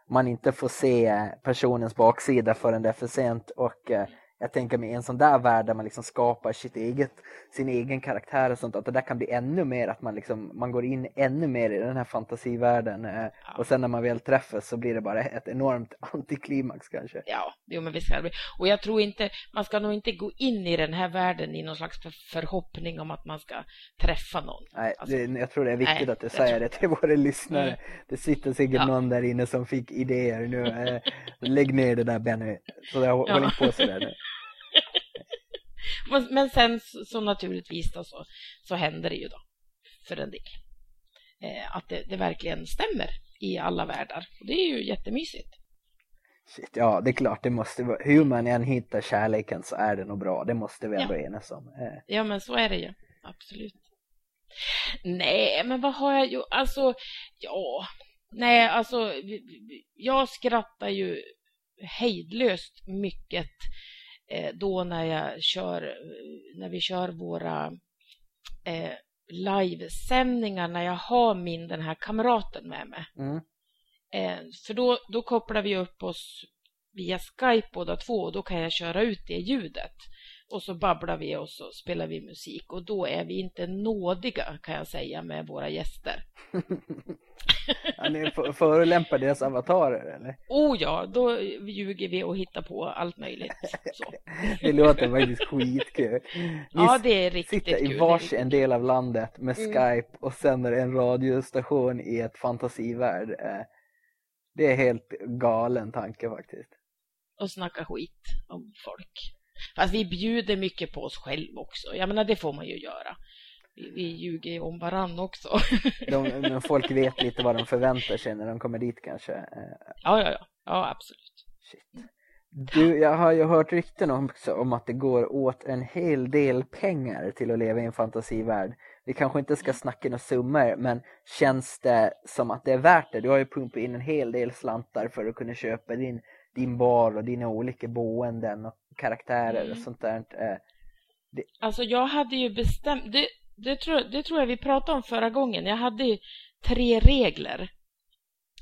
man inte får se personens baksida förrän det är för sent. Och eh, jag tänker mig en sån där värld där man liksom skapar sitt eget, sin egen karaktär och sånt, att det där kan bli ännu mer att man liksom, man går in ännu mer i den här fantasivärlden. eh, Ja. Och sen när man väl träffas så blir det bara ett enormt antiklimax kanske. Ja, jo, men visst ska det. Och jag tror inte, man ska nog inte gå in i den här världen i någon slags för- förhoppning om att man ska träffa någon. Nej, Alltså, det, jag tror det är viktigt nej, att du säger det till våra lyssnare. Mm. Det sitter säkert Ja. någon där inne som fick idéer nu. Eh, lägg ner det där Benny. Så jag håller Ja. inte på sådär nu. Men, sen så, naturligtvis då så, så händer det ju då för en del. Eh, att det, det verkligen stämmer i alla världar. Och det är ju jättemysigt. Shit, ja, det är klart, det måste vara, hur man än hittar kärleken så är det nog bra. Det måste vi ändå enas om. Eh, Ja, men så är det ju. Absolut. Nej, men vad har jag gjort? Alltså, ja. Nej, alltså, jag skrattar ju hejdlöst mycket då när jag kör, eh, när vi kör våra eh, livesändningar när jag har min, den här kamraten med mig. Mm. Eh, för då, då kopplar vi upp oss via Skype båda två och då kan jag köra ut det ljudet. Och så babblar vi och så spelar vi musik och då är vi inte nådiga kan jag säga med våra gäster. Ja, ni förolämpar deras avatarer eller? Oh ja, då ljuger vi och hittar på allt möjligt. Det låter faktiskt skitkul. Ni Ja, det är riktigt sitter i varsin del av landet med Mm. Skype och sänder en radiostation i ett fantasivärld. Eh, Det är helt galen tanke faktiskt. och snacka skit om folk. Fast vi bjuder mycket på oss själva också. Jag menar, det får man ju göra. Vi, vi ljuger ju om varann också. De, men folk vet lite vad de förväntar sig när de kommer dit kanske. Ja, ja, ja. Ja, absolut. Shit. Du, jag har ju hört rykten om, också om att det går åt en hel del pengar till att leva i en fantasivärld. Vi kanske inte ska snacka några summor, men känns det som att det är värt det? Du har ju pumpat in en hel del slantar för att kunna köpa din, din bar och dina olika boenden och karaktärer och Mm. sånt där. Eh, Alltså jag hade ju bestämt, det, det, tror, det tror jag vi pratade om förra gången. Jag hade ju tre regler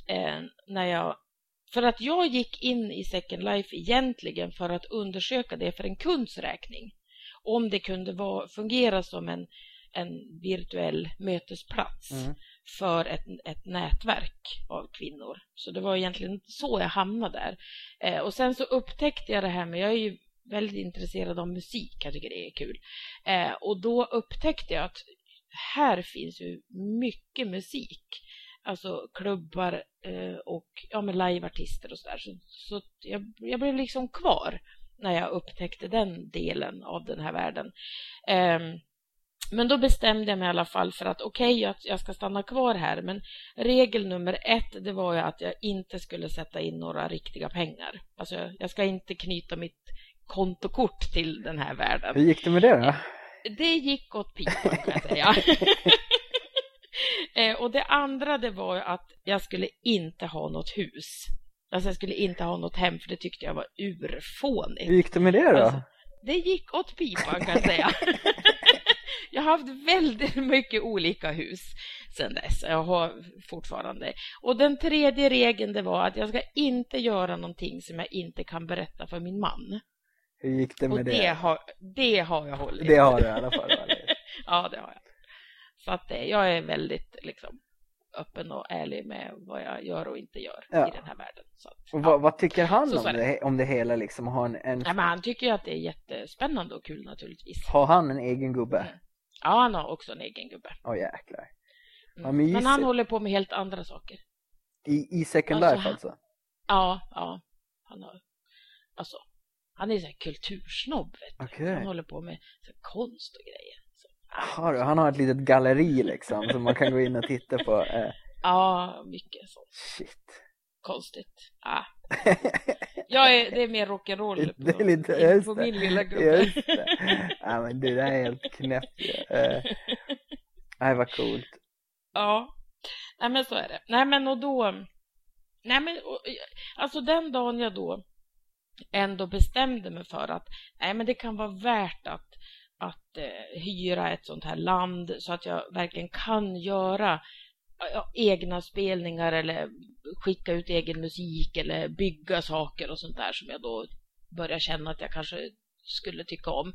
eh, när jag, för att jag gick in i Second Life egentligen för att undersöka det för en kunds räkning. Om det kunde vara, fungera som en, en virtuell mötesplats Mm för ett, ett nätverk av kvinnor. Så det var egentligen så jag hamnade där. Eh, och sen så upptäckte jag det här med, jag är ju väldigt intresserad av musik, jag tycker det är kul. Eh, och då upptäckte jag att här finns ju mycket musik. Alltså klubbar eh, och ja, med liveartister och sådär. Så, så jag, jag blev liksom kvar när jag upptäckte den delen av den här världen. Ehm, men då bestämde jag mig i alla fall för att okej, okay, jag, jag ska stanna kvar här. Men regel nummer ett, det var ju att jag inte skulle sätta in några riktiga pengar. Alltså jag, jag ska inte knyta mitt kontokort till den här världen. hur gick det med det då? Det gick åt pipan kan jag säga. Eh, och det andra det var ju att jag skulle inte ha något hus. Alltså jag skulle inte ha något hem för det tyckte jag var urfånigt. Hur gick det med det då? Alltså, det gick åt pipan kan jag säga. jag har haft väldigt mycket olika hus sedan dess. Jag har fortfarande. Och den tredje regeln det var att jag ska inte göra någonting som jag inte kan berätta för min man. Hur gick det med Och det? det har, det har jag hållit. Det har du i alla fall. ja, det har jag. Så att eh, jag är väldigt liksom öppen och ärlig med vad jag gör och inte gör Ja. i den här världen. Så att, ja. vad, vad tycker han Så om så det. om det hela liksom? Har han en, Nej, men han tycker ju att det är jättespännande och kul naturligtvis. har han en egen gubbe? Mm. Ja, han har också en egen gubbe. Åh jäklar. Mm. Men han håller på med helt andra saker. I, I Second Alltså, Life han- alltså? Ja, ja. Han har, alltså, han är så här kultursnobb, vet du. Okej. Han håller på med så konst och grejer. Har? Han har ett litet galleri liksom som man kan gå in och titta på. Eh, ja, mycket sånt shit. konstigt. Ja. Jag är, det är mer rock'n'roll Det är på, lite- på, min lilla gubbe. Just det. Ja men det där är helt knäppt. Eh, Nej vad coolt. Ja, nej men så är det. Nej men och då, nej men och, alltså den dagen jag då ändå bestämde mig för att nej men det kan vara värt att, att eh, hyra ett sånt här land så att jag verkligen kan göra ja, egna spelningar eller skicka ut egen musik eller bygga saker och sånt där som jag då börjar känna att jag kanske skulle tycka om.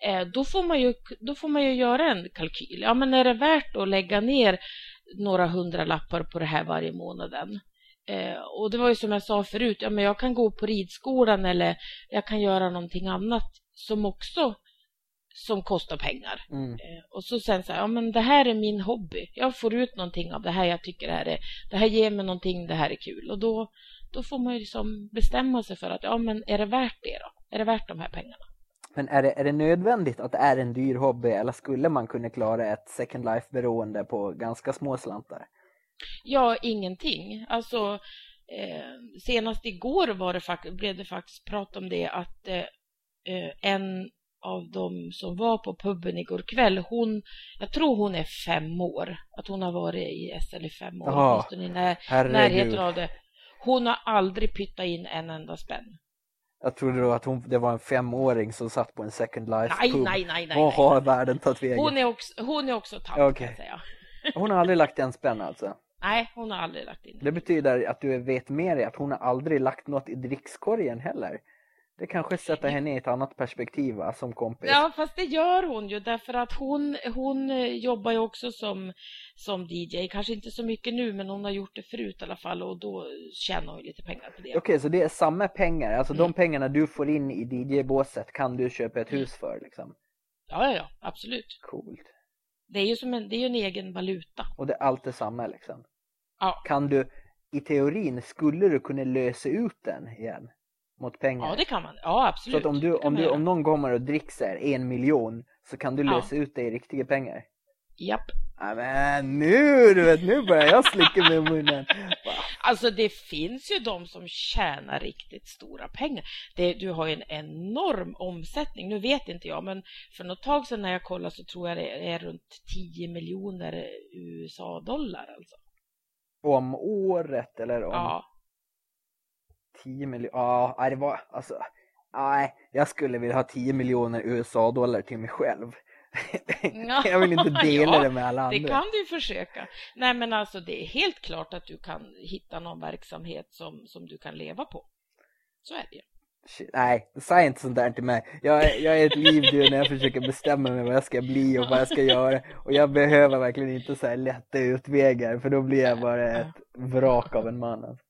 Eh, då, får man ju, då får man ju göra en kalkyl. Ja, men är det värt att lägga ner några hundra lappar på det här varje månaden? Eh, och det var ju som jag sa förut, ja, men jag kan gå på ridskolan eller jag kan göra någonting annat som också som kostar pengar. Mm. Eh, och så sen så här, ja men det här är min hobby. Jag får ut någonting av det här. Jag tycker det här är, det här ger mig någonting, det här är kul. Och då, då får man ju liksom bestämma sig för att, ja men är det värt det då? Är det värt de här pengarna? Men är det, är det nödvändigt att det är en dyr hobby eller skulle man kunna klara ett Second Life-beroende på ganska små slantar? Ja, ingenting. Alltså, eh, senast igår var det blev det faktiskt prat om det att eh, eh, en av dem som var på puben igår kväll, hon, jag tror hon är fem år, att hon har varit i SL i fem år, åtminstone i när, Herregud. närheten av det. Hon har aldrig pyttat in en enda spänn. Jag trodde då att hon, det var en femåring som satt på en Second Nej, Life-pub. nej, nej, nej. Vad har världen tagit vägen? Hon är också, hon är också tant Okej. kan jag säga. Hon har aldrig lagt en spänn alltså? Nej, hon har aldrig lagt in. Det betyder att du vet mer i att hon har aldrig lagt något i drickskorgen heller. Det kanske sätter henne i ett annat perspektiv va, som kompis. Ja, fast det gör hon ju därför att hon, hon eh, jobbar ju också som, som DJ. Kanske inte så mycket nu, men hon har gjort det förut i alla fall och då tjänar hon lite pengar på det. Okej, så det är samma pengar, alltså de Mm. pengarna du får in i DJ-båset kan du köpa ett hus för liksom. Ja, ja, ja, absolut. Coolt. Det är ju som en, det är ju en egen valuta. Och det är allt detsamma liksom. Ja. Kan du, i teorin, skulle du kunna lösa ut den igen? Mot pengar? Ja, det kan man. Ja, absolut. så att om, du, om, du, om någon kommer och dricker en miljon så kan du Ja. lösa ut det i riktiga pengar? Japp. Ja, men nu, du vet, nu börjar jag slicka mig i munnen. Alltså det finns ju de som tjänar riktigt stora pengar. Det, du har ju en enorm omsättning. Nu vet inte jag, men för något tag sedan när jag kollade så tror jag det är runt 10 miljoner USA-dollar. Alltså. Om året eller om Ja, 10 miljoner? Ja, det var alltså, nej, jag skulle vilja ha 10 miljoner USA-dollar till mig själv. Ja, jag vill inte dela ja, det med alla andra. det kan du försöka. Nej, men alltså det är helt klart att du kan hitta någon verksamhet som, som du kan leva på. Så är det ju. Shit, nej, säg inte sånt där till mig. Jag, jag är ett livdjur när jag försöker bestämma mig vad jag ska bli och vad jag ska göra. Och jag behöver verkligen inte så här lätta utvägar för då blir jag bara ett vrak av en man. Alltså.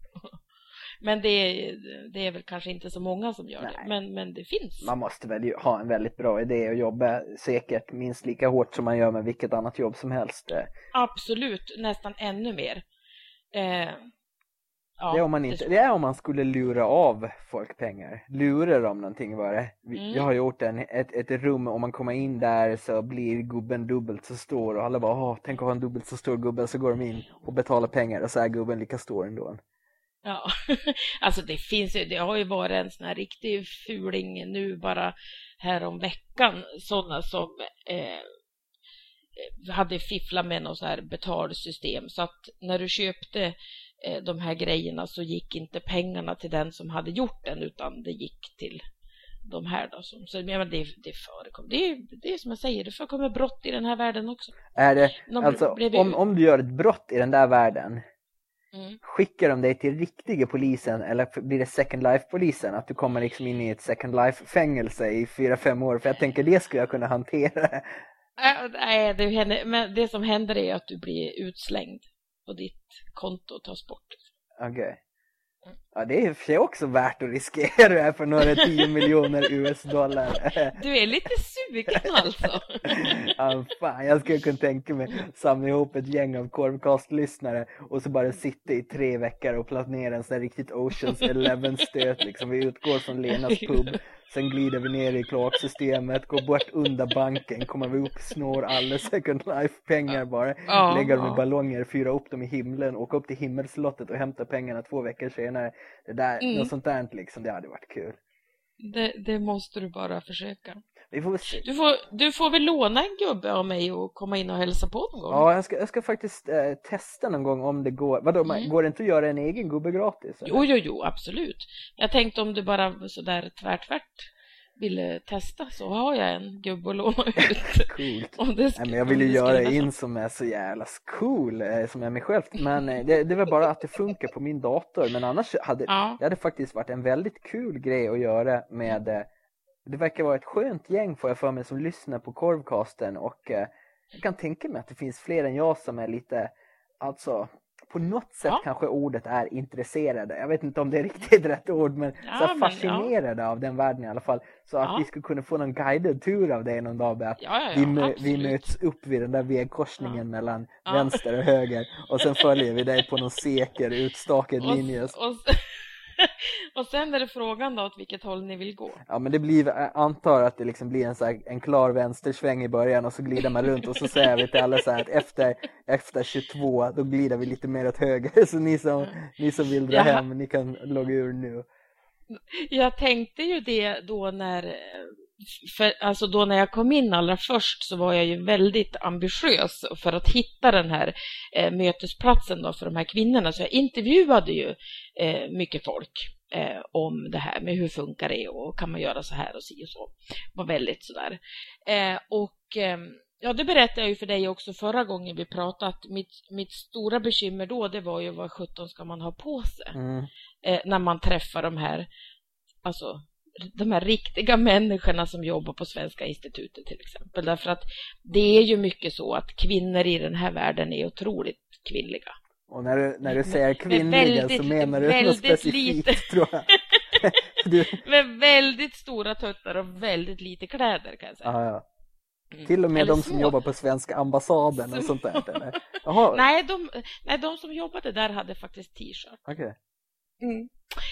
Men det är, det är väl kanske inte så många som gör det, Nej. men, men det finns. Man måste väl ha en väldigt bra idé och jobba säkert minst lika hårt som man gör med vilket annat jobb som helst. Absolut, nästan ännu mer. Eh, ja, det, är om man inte, det- det är om man skulle lura av folk pengar. Lura dem någonting var det. Mm. Jag har gjort en, ett, ett rum, om man kommer in där så blir gubben dubbelt så stor och alla bara tänk att ha en dubbelt så stor gubbe så går de in och betalar pengar och så är gubben lika stor ändå. Ja, alltså det finns ju, det har ju varit en sån här riktig fuling nu bara här om veckan, sådana som eh, hade fifflat med något så här betalsystem så att när du köpte eh, de här grejerna så gick inte pengarna till den som hade gjort den utan det gick till de här då. Som, så menar, det, det förekommer, det är, det är som jag säger, det förekommer brott i den här världen också. Är det, De alltså om, om du gör ett brott i den där världen Mm. Skickar de dig till riktiga polisen eller blir det second life polisen? Att du kommer liksom in i ett second life fängelse i fyra fem år? För jag tänker det skulle jag kunna hantera. Nej, det, händer, men det som händer är att du blir utslängd och ditt konto tas bort. Okej. Ja, det är i och för sig också värt att riskera det här för några 10 miljoner US-dollar. Du är lite sugen alltså. ja, fan, jag skulle kunna tänka mig samla ihop ett gäng av Corvcast-lyssnare och så bara sitta i tre veckor och planera en sån här riktigt Oceans Eleven-stöt liksom. Vi utgår från Lenas pub, sen glider vi ner i kloaksystemet, går bort under banken, kommer vi upp, snår alla Second Life-pengar bara, Ja, lägger dem i ballonger, fyra upp dem i himlen, åka upp till himmelslottet och hämta pengarna två veckor senare. Det där, Mm. något sånt där liksom, det hade varit kul. Det, det måste du bara försöka. Vi får se. Du får, du får väl låna en gubbe av mig och komma in och hälsa på någon gång. Ja, jag ska, jag ska faktiskt eh, testa någon gång om det går. Vadå, man- Mm. går det inte att göra en egen gubbe gratis? eller? Jo, jo, jo, absolut. Jag tänkte om du bara sådär tvärt, tvärt ville testa så har jag en gubbe att låna ut. Coolt. Om det Nej, men jag vill ju göra in som är så jävla cool eh, som är mig själv. Men eh, det, det väl bara att det funkar på min dator. Men annars hade Ja. det hade faktiskt varit en väldigt kul grej att göra med eh, det verkar vara ett skönt gäng får jag för mig som lyssnar på Korvcasten och eh, jag kan tänka mig att det finns fler än jag som är lite, alltså på något sätt Ja. kanske ordet är intresserade. Jag vet inte om det är riktigt rätt ord men, Ja, så men, fascinerade av den världen i alla fall. Så att Ja. vi skulle kunna få någon guided tur av dig någon dag Ja, ja, ja, vi, mö- vi möts upp vid den där vägkorsningen Ja. mellan Ja. vänster och höger och sen följer vi dig på någon säker utstakad linje. Och, och, och sen är det frågan då åt vilket håll ni vill gå. Ja men det blir, jag antar att det liksom blir en, så här, en klar vänstersväng i början och så glider man runt och så säger vi till alla så här att efter, efter 22 då glider vi lite mer åt höger så ni som, ni som vill dra Jaha. hem ni kan logga ur nu. Jag tänkte ju det då när, för, alltså då när jag kom in allra först så var jag ju väldigt ambitiös för att hitta den här eh, mötesplatsen då för de här kvinnorna. Så jag intervjuade ju eh, mycket folk eh, om det här med hur funkar det och kan man göra så här och si och så. var väldigt sådär. Eh, och eh, ja, det berättade jag ju för dig också förra gången vi pratade att mitt, mitt stora bekymmer då det var ju vad sjutton ska man ha på sig Mm. eh, när man träffar de här, alltså de här riktiga människorna som jobbar på Svenska institutet till exempel. Därför att det är ju mycket så att kvinnor i den här världen är otroligt kvinnliga. Och när du, när du säger kvinnliga så menar du något väldigt specifikt lite. tror jag. du, Med väldigt stora tuttar och väldigt lite kläder kan jag säga. ja, ja. Mm. Till och med Eller de som små. jobbar på svenska ambassaden och sånt där. Eller? Nej de, nej, de som jobbade där hade faktiskt t-shirt. okej.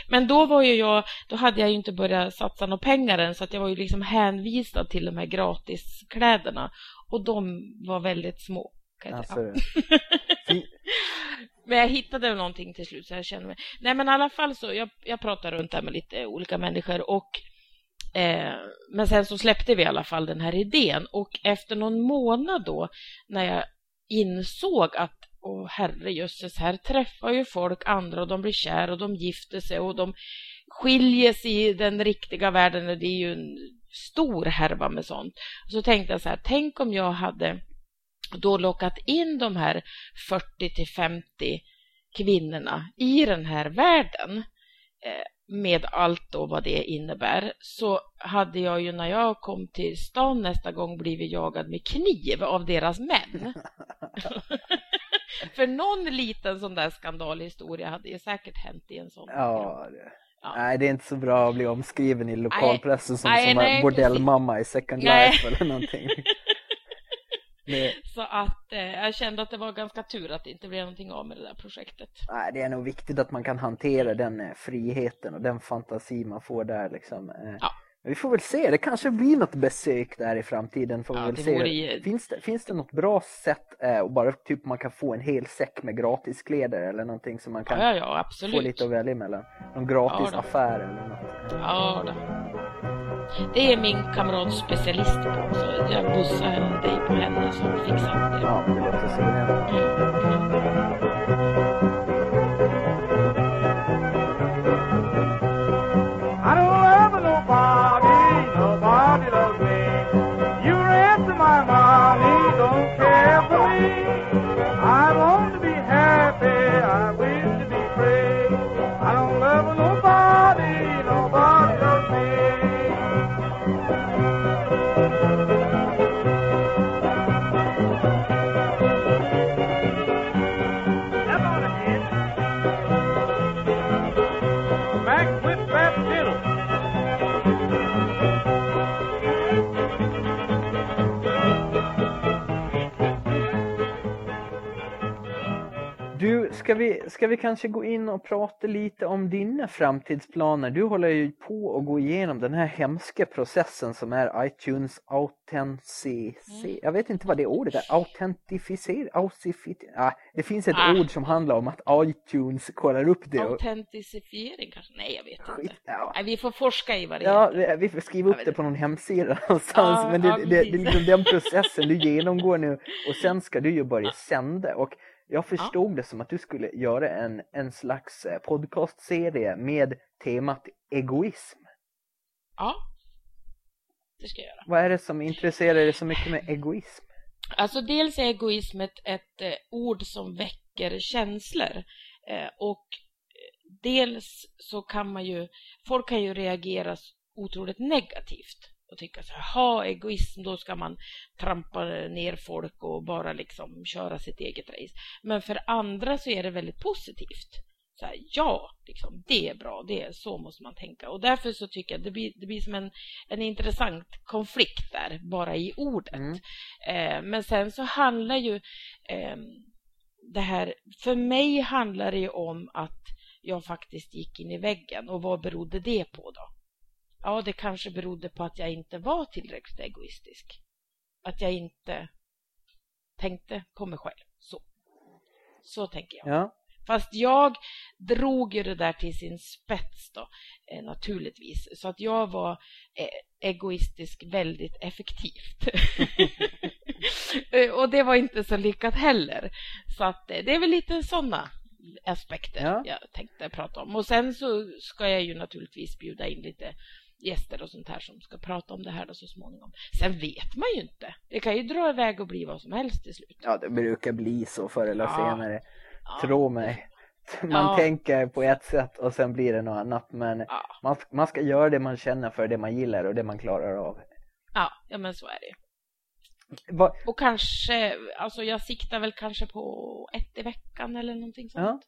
Men då var ju jag, då hade jag ju inte börjat satsa några pengar än så att jag var ju liksom hänvisad till de här gratiskläderna och de var väldigt små. Alltså, Fi- Men jag hittade någonting till slut så jag känner mig... Nej men i alla fall så, jag, jag pratade runt där med lite olika människor och eh, men sen så släppte vi i alla fall den här idén och efter någon månad då när jag insåg att Åh herrejösses, här träffar ju folk andra och de blir kär och de gifter sig och de skiljer sig i den riktiga världen och det är ju en stor härva med sånt. Så tänkte jag så här, tänk om jag hade då lockat in de här 40 till 50 kvinnorna i den här världen eh, med allt då vad det innebär så hade jag ju när jag kom till stan nästa gång blivit jagad med kniv av deras män. För någon liten sån där skandalhistoria hade ju säkert hänt i en sån Ja, det, Ja. nej det är inte så bra att bli omskriven i lokalpressen som, Nej, som nej, bordellmamma i Second Nej. Life eller någonting. Det, Så att eh, jag kände att det var ganska tur att det inte blev någonting av med det där projektet. nej, det är nog viktigt att man kan hantera den eh, friheten och den fantasi man får där liksom. Eh, Ja. Vi får väl se, det kanske blir något besök där i framtiden. Får vi Ja, väl se. ju- Finns, det, finns det något bra sätt eh, och bara typ man kan få en hel säck med gratiskläder eller någonting som man kan Ja, ja, få lite att välja mellan? Någon gratis affär eller något? Ja, då. Det är min kamrat specialist på, så jag bussar dig på henne som fixar det. Ja, det låter suveränt. I ska vi, ska vi kanske gå in och prata lite om dina framtidsplaner? Du håller ju på att gå igenom den här hemska processen som är iTunes autenticering. Jag vet inte vad det ordet är. Ausificering? Ah, det finns ett Ah. ord som handlar om att iTunes kollar upp det. Och, Autenticifiering kanske? Nej, jag vet skit, inte. ja. Nej, vi får forska i vad det Ja, heter. vi- får skriva upp det på någon hemsida någonstans. Ja, men det, ja, det, det, är liksom den processen du genomgår nu och sen ska du ju börja sända. Och jag förstod det som att du skulle göra en, en slags eh, podcastserie med temat egoism. Ja, det ska jag göra. Vad är det som intresserar dig så mycket med egoism? Alltså dels är egoism ett, ett eh, ord som väcker känslor eh, och dels så kan man ju, folk kan ju reagera otroligt negativt och tycka så här, ha egoism, då ska man trampa ner folk och bara liksom köra sitt eget race. Men för andra så är det väldigt positivt. Så här, ja, liksom, det är bra, det är, så måste man tänka. Och därför så tycker jag det blir, det blir som en, en intressant konflikt där, bara i ordet. Mm. Eh, men sen så handlar ju eh, det här, för mig handlar det ju om att jag faktiskt gick in i väggen och vad berodde det på då? Ja, det kanske berodde på att jag inte var tillräckligt egoistisk. Att jag inte tänkte på mig själv. Så, så tänker jag. Ja, Fast jag drog ju det där till sin spets då, eh, naturligtvis. Så att jag var eh, egoistisk väldigt effektivt. Eh, och det var inte så lyckat heller. Så att eh, det är väl lite sådana aspekter Ja. jag tänkte prata om. Och sen så ska jag ju naturligtvis bjuda in lite gäster och sånt här som ska prata om det här då så småningom. Sen vet man ju inte. Det kan ju dra iväg och bli vad som helst till slut. ja, det brukar bli så förr eller Ja. senare. Ja. Tro mig. Man Ja. tänker på ett sätt och sen blir det något annat. Men man, man ska göra det man känner för, det man gillar och det man klarar av. Ja, ja men så är det. Va, Och kanske, alltså jag siktar väl kanske på ett i veckan eller någonting sånt.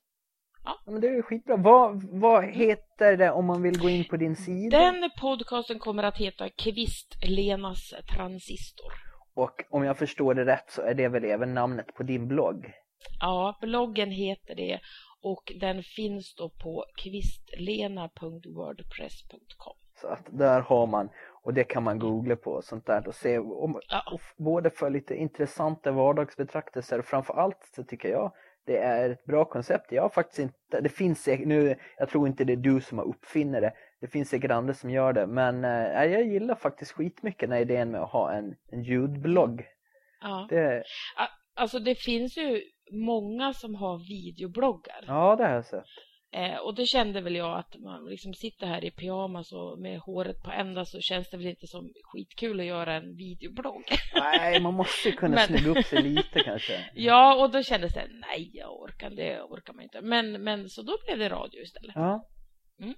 Ja. Men det är ju skitbra. Vad, vad heter det om man vill gå in på din sida? Den podcasten kommer att heta Kvist-Lenas transistor. Och om jag förstår det rätt så är det väl även namnet på din blogg? Ja, bloggen heter det och den finns då på kvistlena.wordpress.com. Så att där har man, och det kan man googla på och sånt där och se, om, Ja. och både för lite intressanta vardagsbetraktelser och framför allt så tycker jag det är ett bra koncept. Jag har faktiskt inte, det finns nu, jag tror inte det är du som har uppfinner det. Det finns säkert andra som gör det, men äh, jag gillar faktiskt skitmycket den här idén med att ha en, en ljudblogg. Ja. Det, Alltså det finns ju många som har videobloggar. ja, det har jag sett. Eh, och det kände väl jag att man liksom sitter här i pyjamas och med håret på ända så känns det väl inte som skitkul att göra en videoblogg. Nej, man måste ju kunna Men- snygga upp sig lite kanske. ja, och då kändes det nej, jag orkar det orkar man inte. Men, men så då blev det radio istället. Ja. Mm.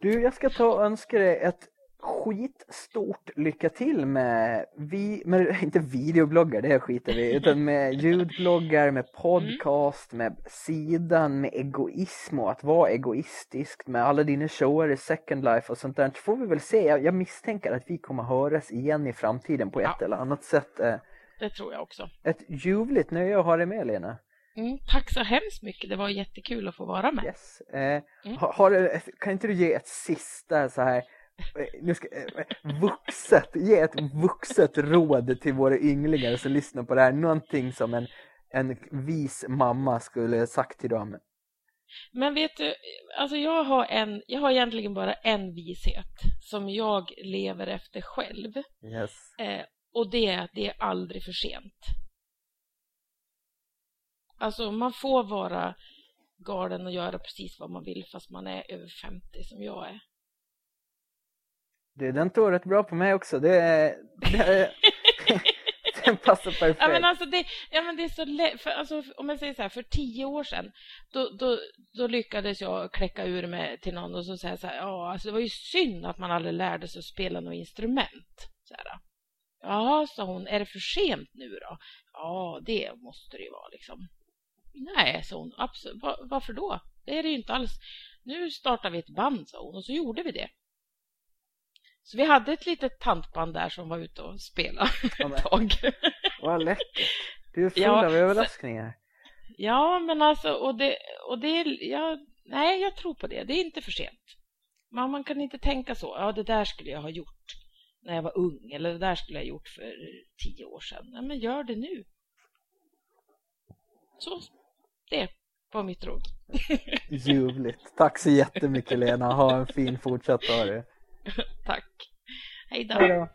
Du, jag ska ta och önska dig ett skitstort lycka till med, vi, med inte videobloggar, det skiter vi utan med ljudbloggar, med podcast, med sidan, med egoism och att vara egoistisk, med alla dina shower i Second Life och sånt där. Så får vi väl se, jag, jag misstänker att vi kommer höras igen i framtiden på ett Ja. eller annat sätt. Eh, Det tror jag också. Ett ljuvligt nöje att ha dig med Lena. Mm, tack så hemskt mycket. Det var jättekul att få vara med. Yes. Eh, Mm. har, har kan inte du ge ett sista så här, nu ska, eh, vuxet, ge ett vuxet råd till våra ynglingar som lyssnar på det här. Någonting som en, en vis mamma skulle sagt till dem. Men vet du, alltså jag har, en, jag har egentligen bara en vishet som jag lever efter själv. Yes. Eh, och det är att det är aldrig för sent. Alltså man får vara galen och göra precis vad man vill fast man är över 50 som jag är. Du, den tog rätt bra på mig också. Det, det, den passar perfekt. Ja men alltså det, ja, men det är så lätt, för, alltså, om jag säger så här, för tio år sedan då, då, då lyckades jag kläcka ur mig till någon och så säga så här, ja alltså det var ju synd att man aldrig lärde sig att spela något instrument. Så här, ja, sa hon, är det för sent nu då? Ja, det måste det ju vara liksom. Nej, sa hon, absolut, Va, varför då? Det är det ju inte alls. Nu startar vi ett band, sa hon, och så gjorde vi det. Så vi hade ett litet tantband där som var ute och spelade Ja, ett tag. Vad läckert. Du är full Ja, av överraskningar. Ja, men alltså, och det, och det, ja, nej, jag tror på det. Det är inte för sent. Man, man kan inte tänka så. Ja, det där skulle jag ha gjort när jag var ung eller det där skulle jag ha gjort för tio år sedan. Nej, men gör det nu. Så, det var mitt råd. Ljuvligt. Tack så jättemycket Lena. Ha en fin fortsatt dag. Tack. Hej då.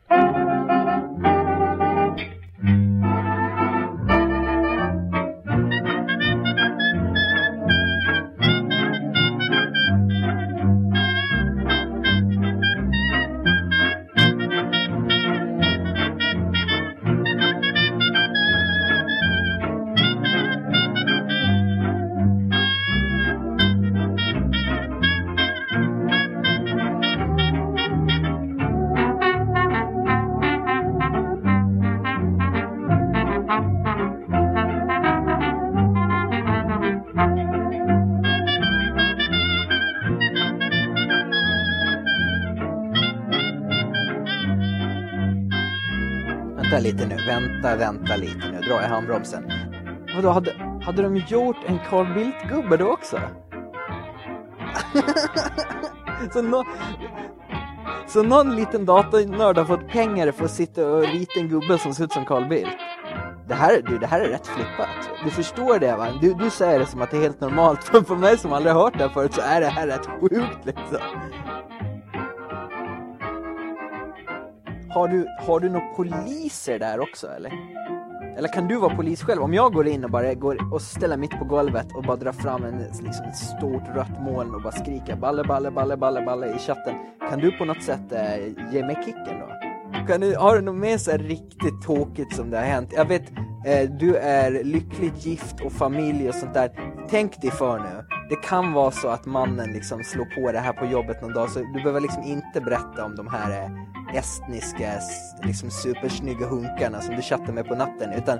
Vänta, vänta lite nu, dra i handbromsen. Vadå, hade, hade de gjort en Carl Bildt-gubbe då också? så, no så någon liten datanörd har fått pengar för att sitta och rita en gubbe som ser ut som Carl Bildt? Det här, du, det här är rätt flippat. Du förstår det va? Du, du säger det som att det är helt normalt, men för mig som aldrig hört det här förut så är det här rätt sjukt liksom. Har du, har du några poliser där också eller? Eller kan du vara polis själv? Om jag går in och bara går och ställer mitt på golvet och bara drar fram en, liksom ett stort rött moln och bara skriker balle, balle, balle, balle, balle i chatten. Kan du på något sätt eh, ge mig kicken då? Kan du, har du något mer så här riktigt tråkigt som det har hänt? Jag vet, eh, du är lyckligt gift och familj och sånt där. Tänk dig för nu. Det kan vara så att mannen liksom slår på det här på jobbet någon dag så du behöver liksom inte berätta om de här eh, estniska liksom supersnygga hunkarna som du chattar med på natten utan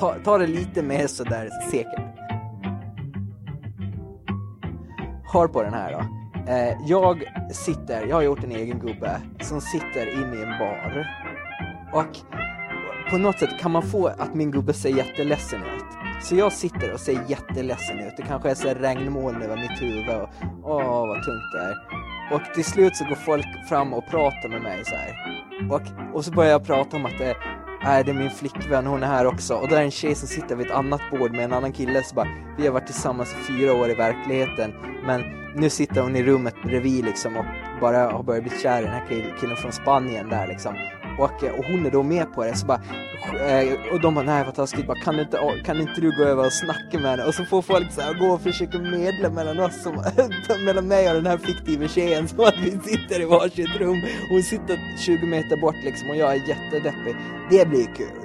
ta, ta det lite mer sådär säkert. Hör på den här då. Eh, jag sitter, jag har gjort en egen gubbe som sitter inne i en bar och på något sätt kan man få att min gubbe ser jätteledsen ut. Så jag sitter och ser jätteledsen ut. Det kanske är så regnmoln över mitt huvud och åh vad tungt det är. Och till slut så går folk fram och pratar med mig så här. Och, och så börjar jag prata om att det, är det är min flickvän, hon är här också. Och där är en tjej som sitter vid ett annat bord med en annan kille, som bara, vi har varit tillsammans i fyra år i verkligheten, men nu sitter hon i rummet bredvid liksom och bara har börjat bli kär i den här killen från Spanien där liksom. Och, och hon är då med på det, så bara, eh, och de bara, nej vad taskigt, bara, kan, inte, kan inte du gå över och snacka med henne? Och så får folk så här, gå och försöka medla mellan oss, som, mellan mig och den här fiktiva tjejen, som att vi sitter i varsitt rum. Hon sitter 20 meter bort liksom och jag är jättedeppig. Det blir kul,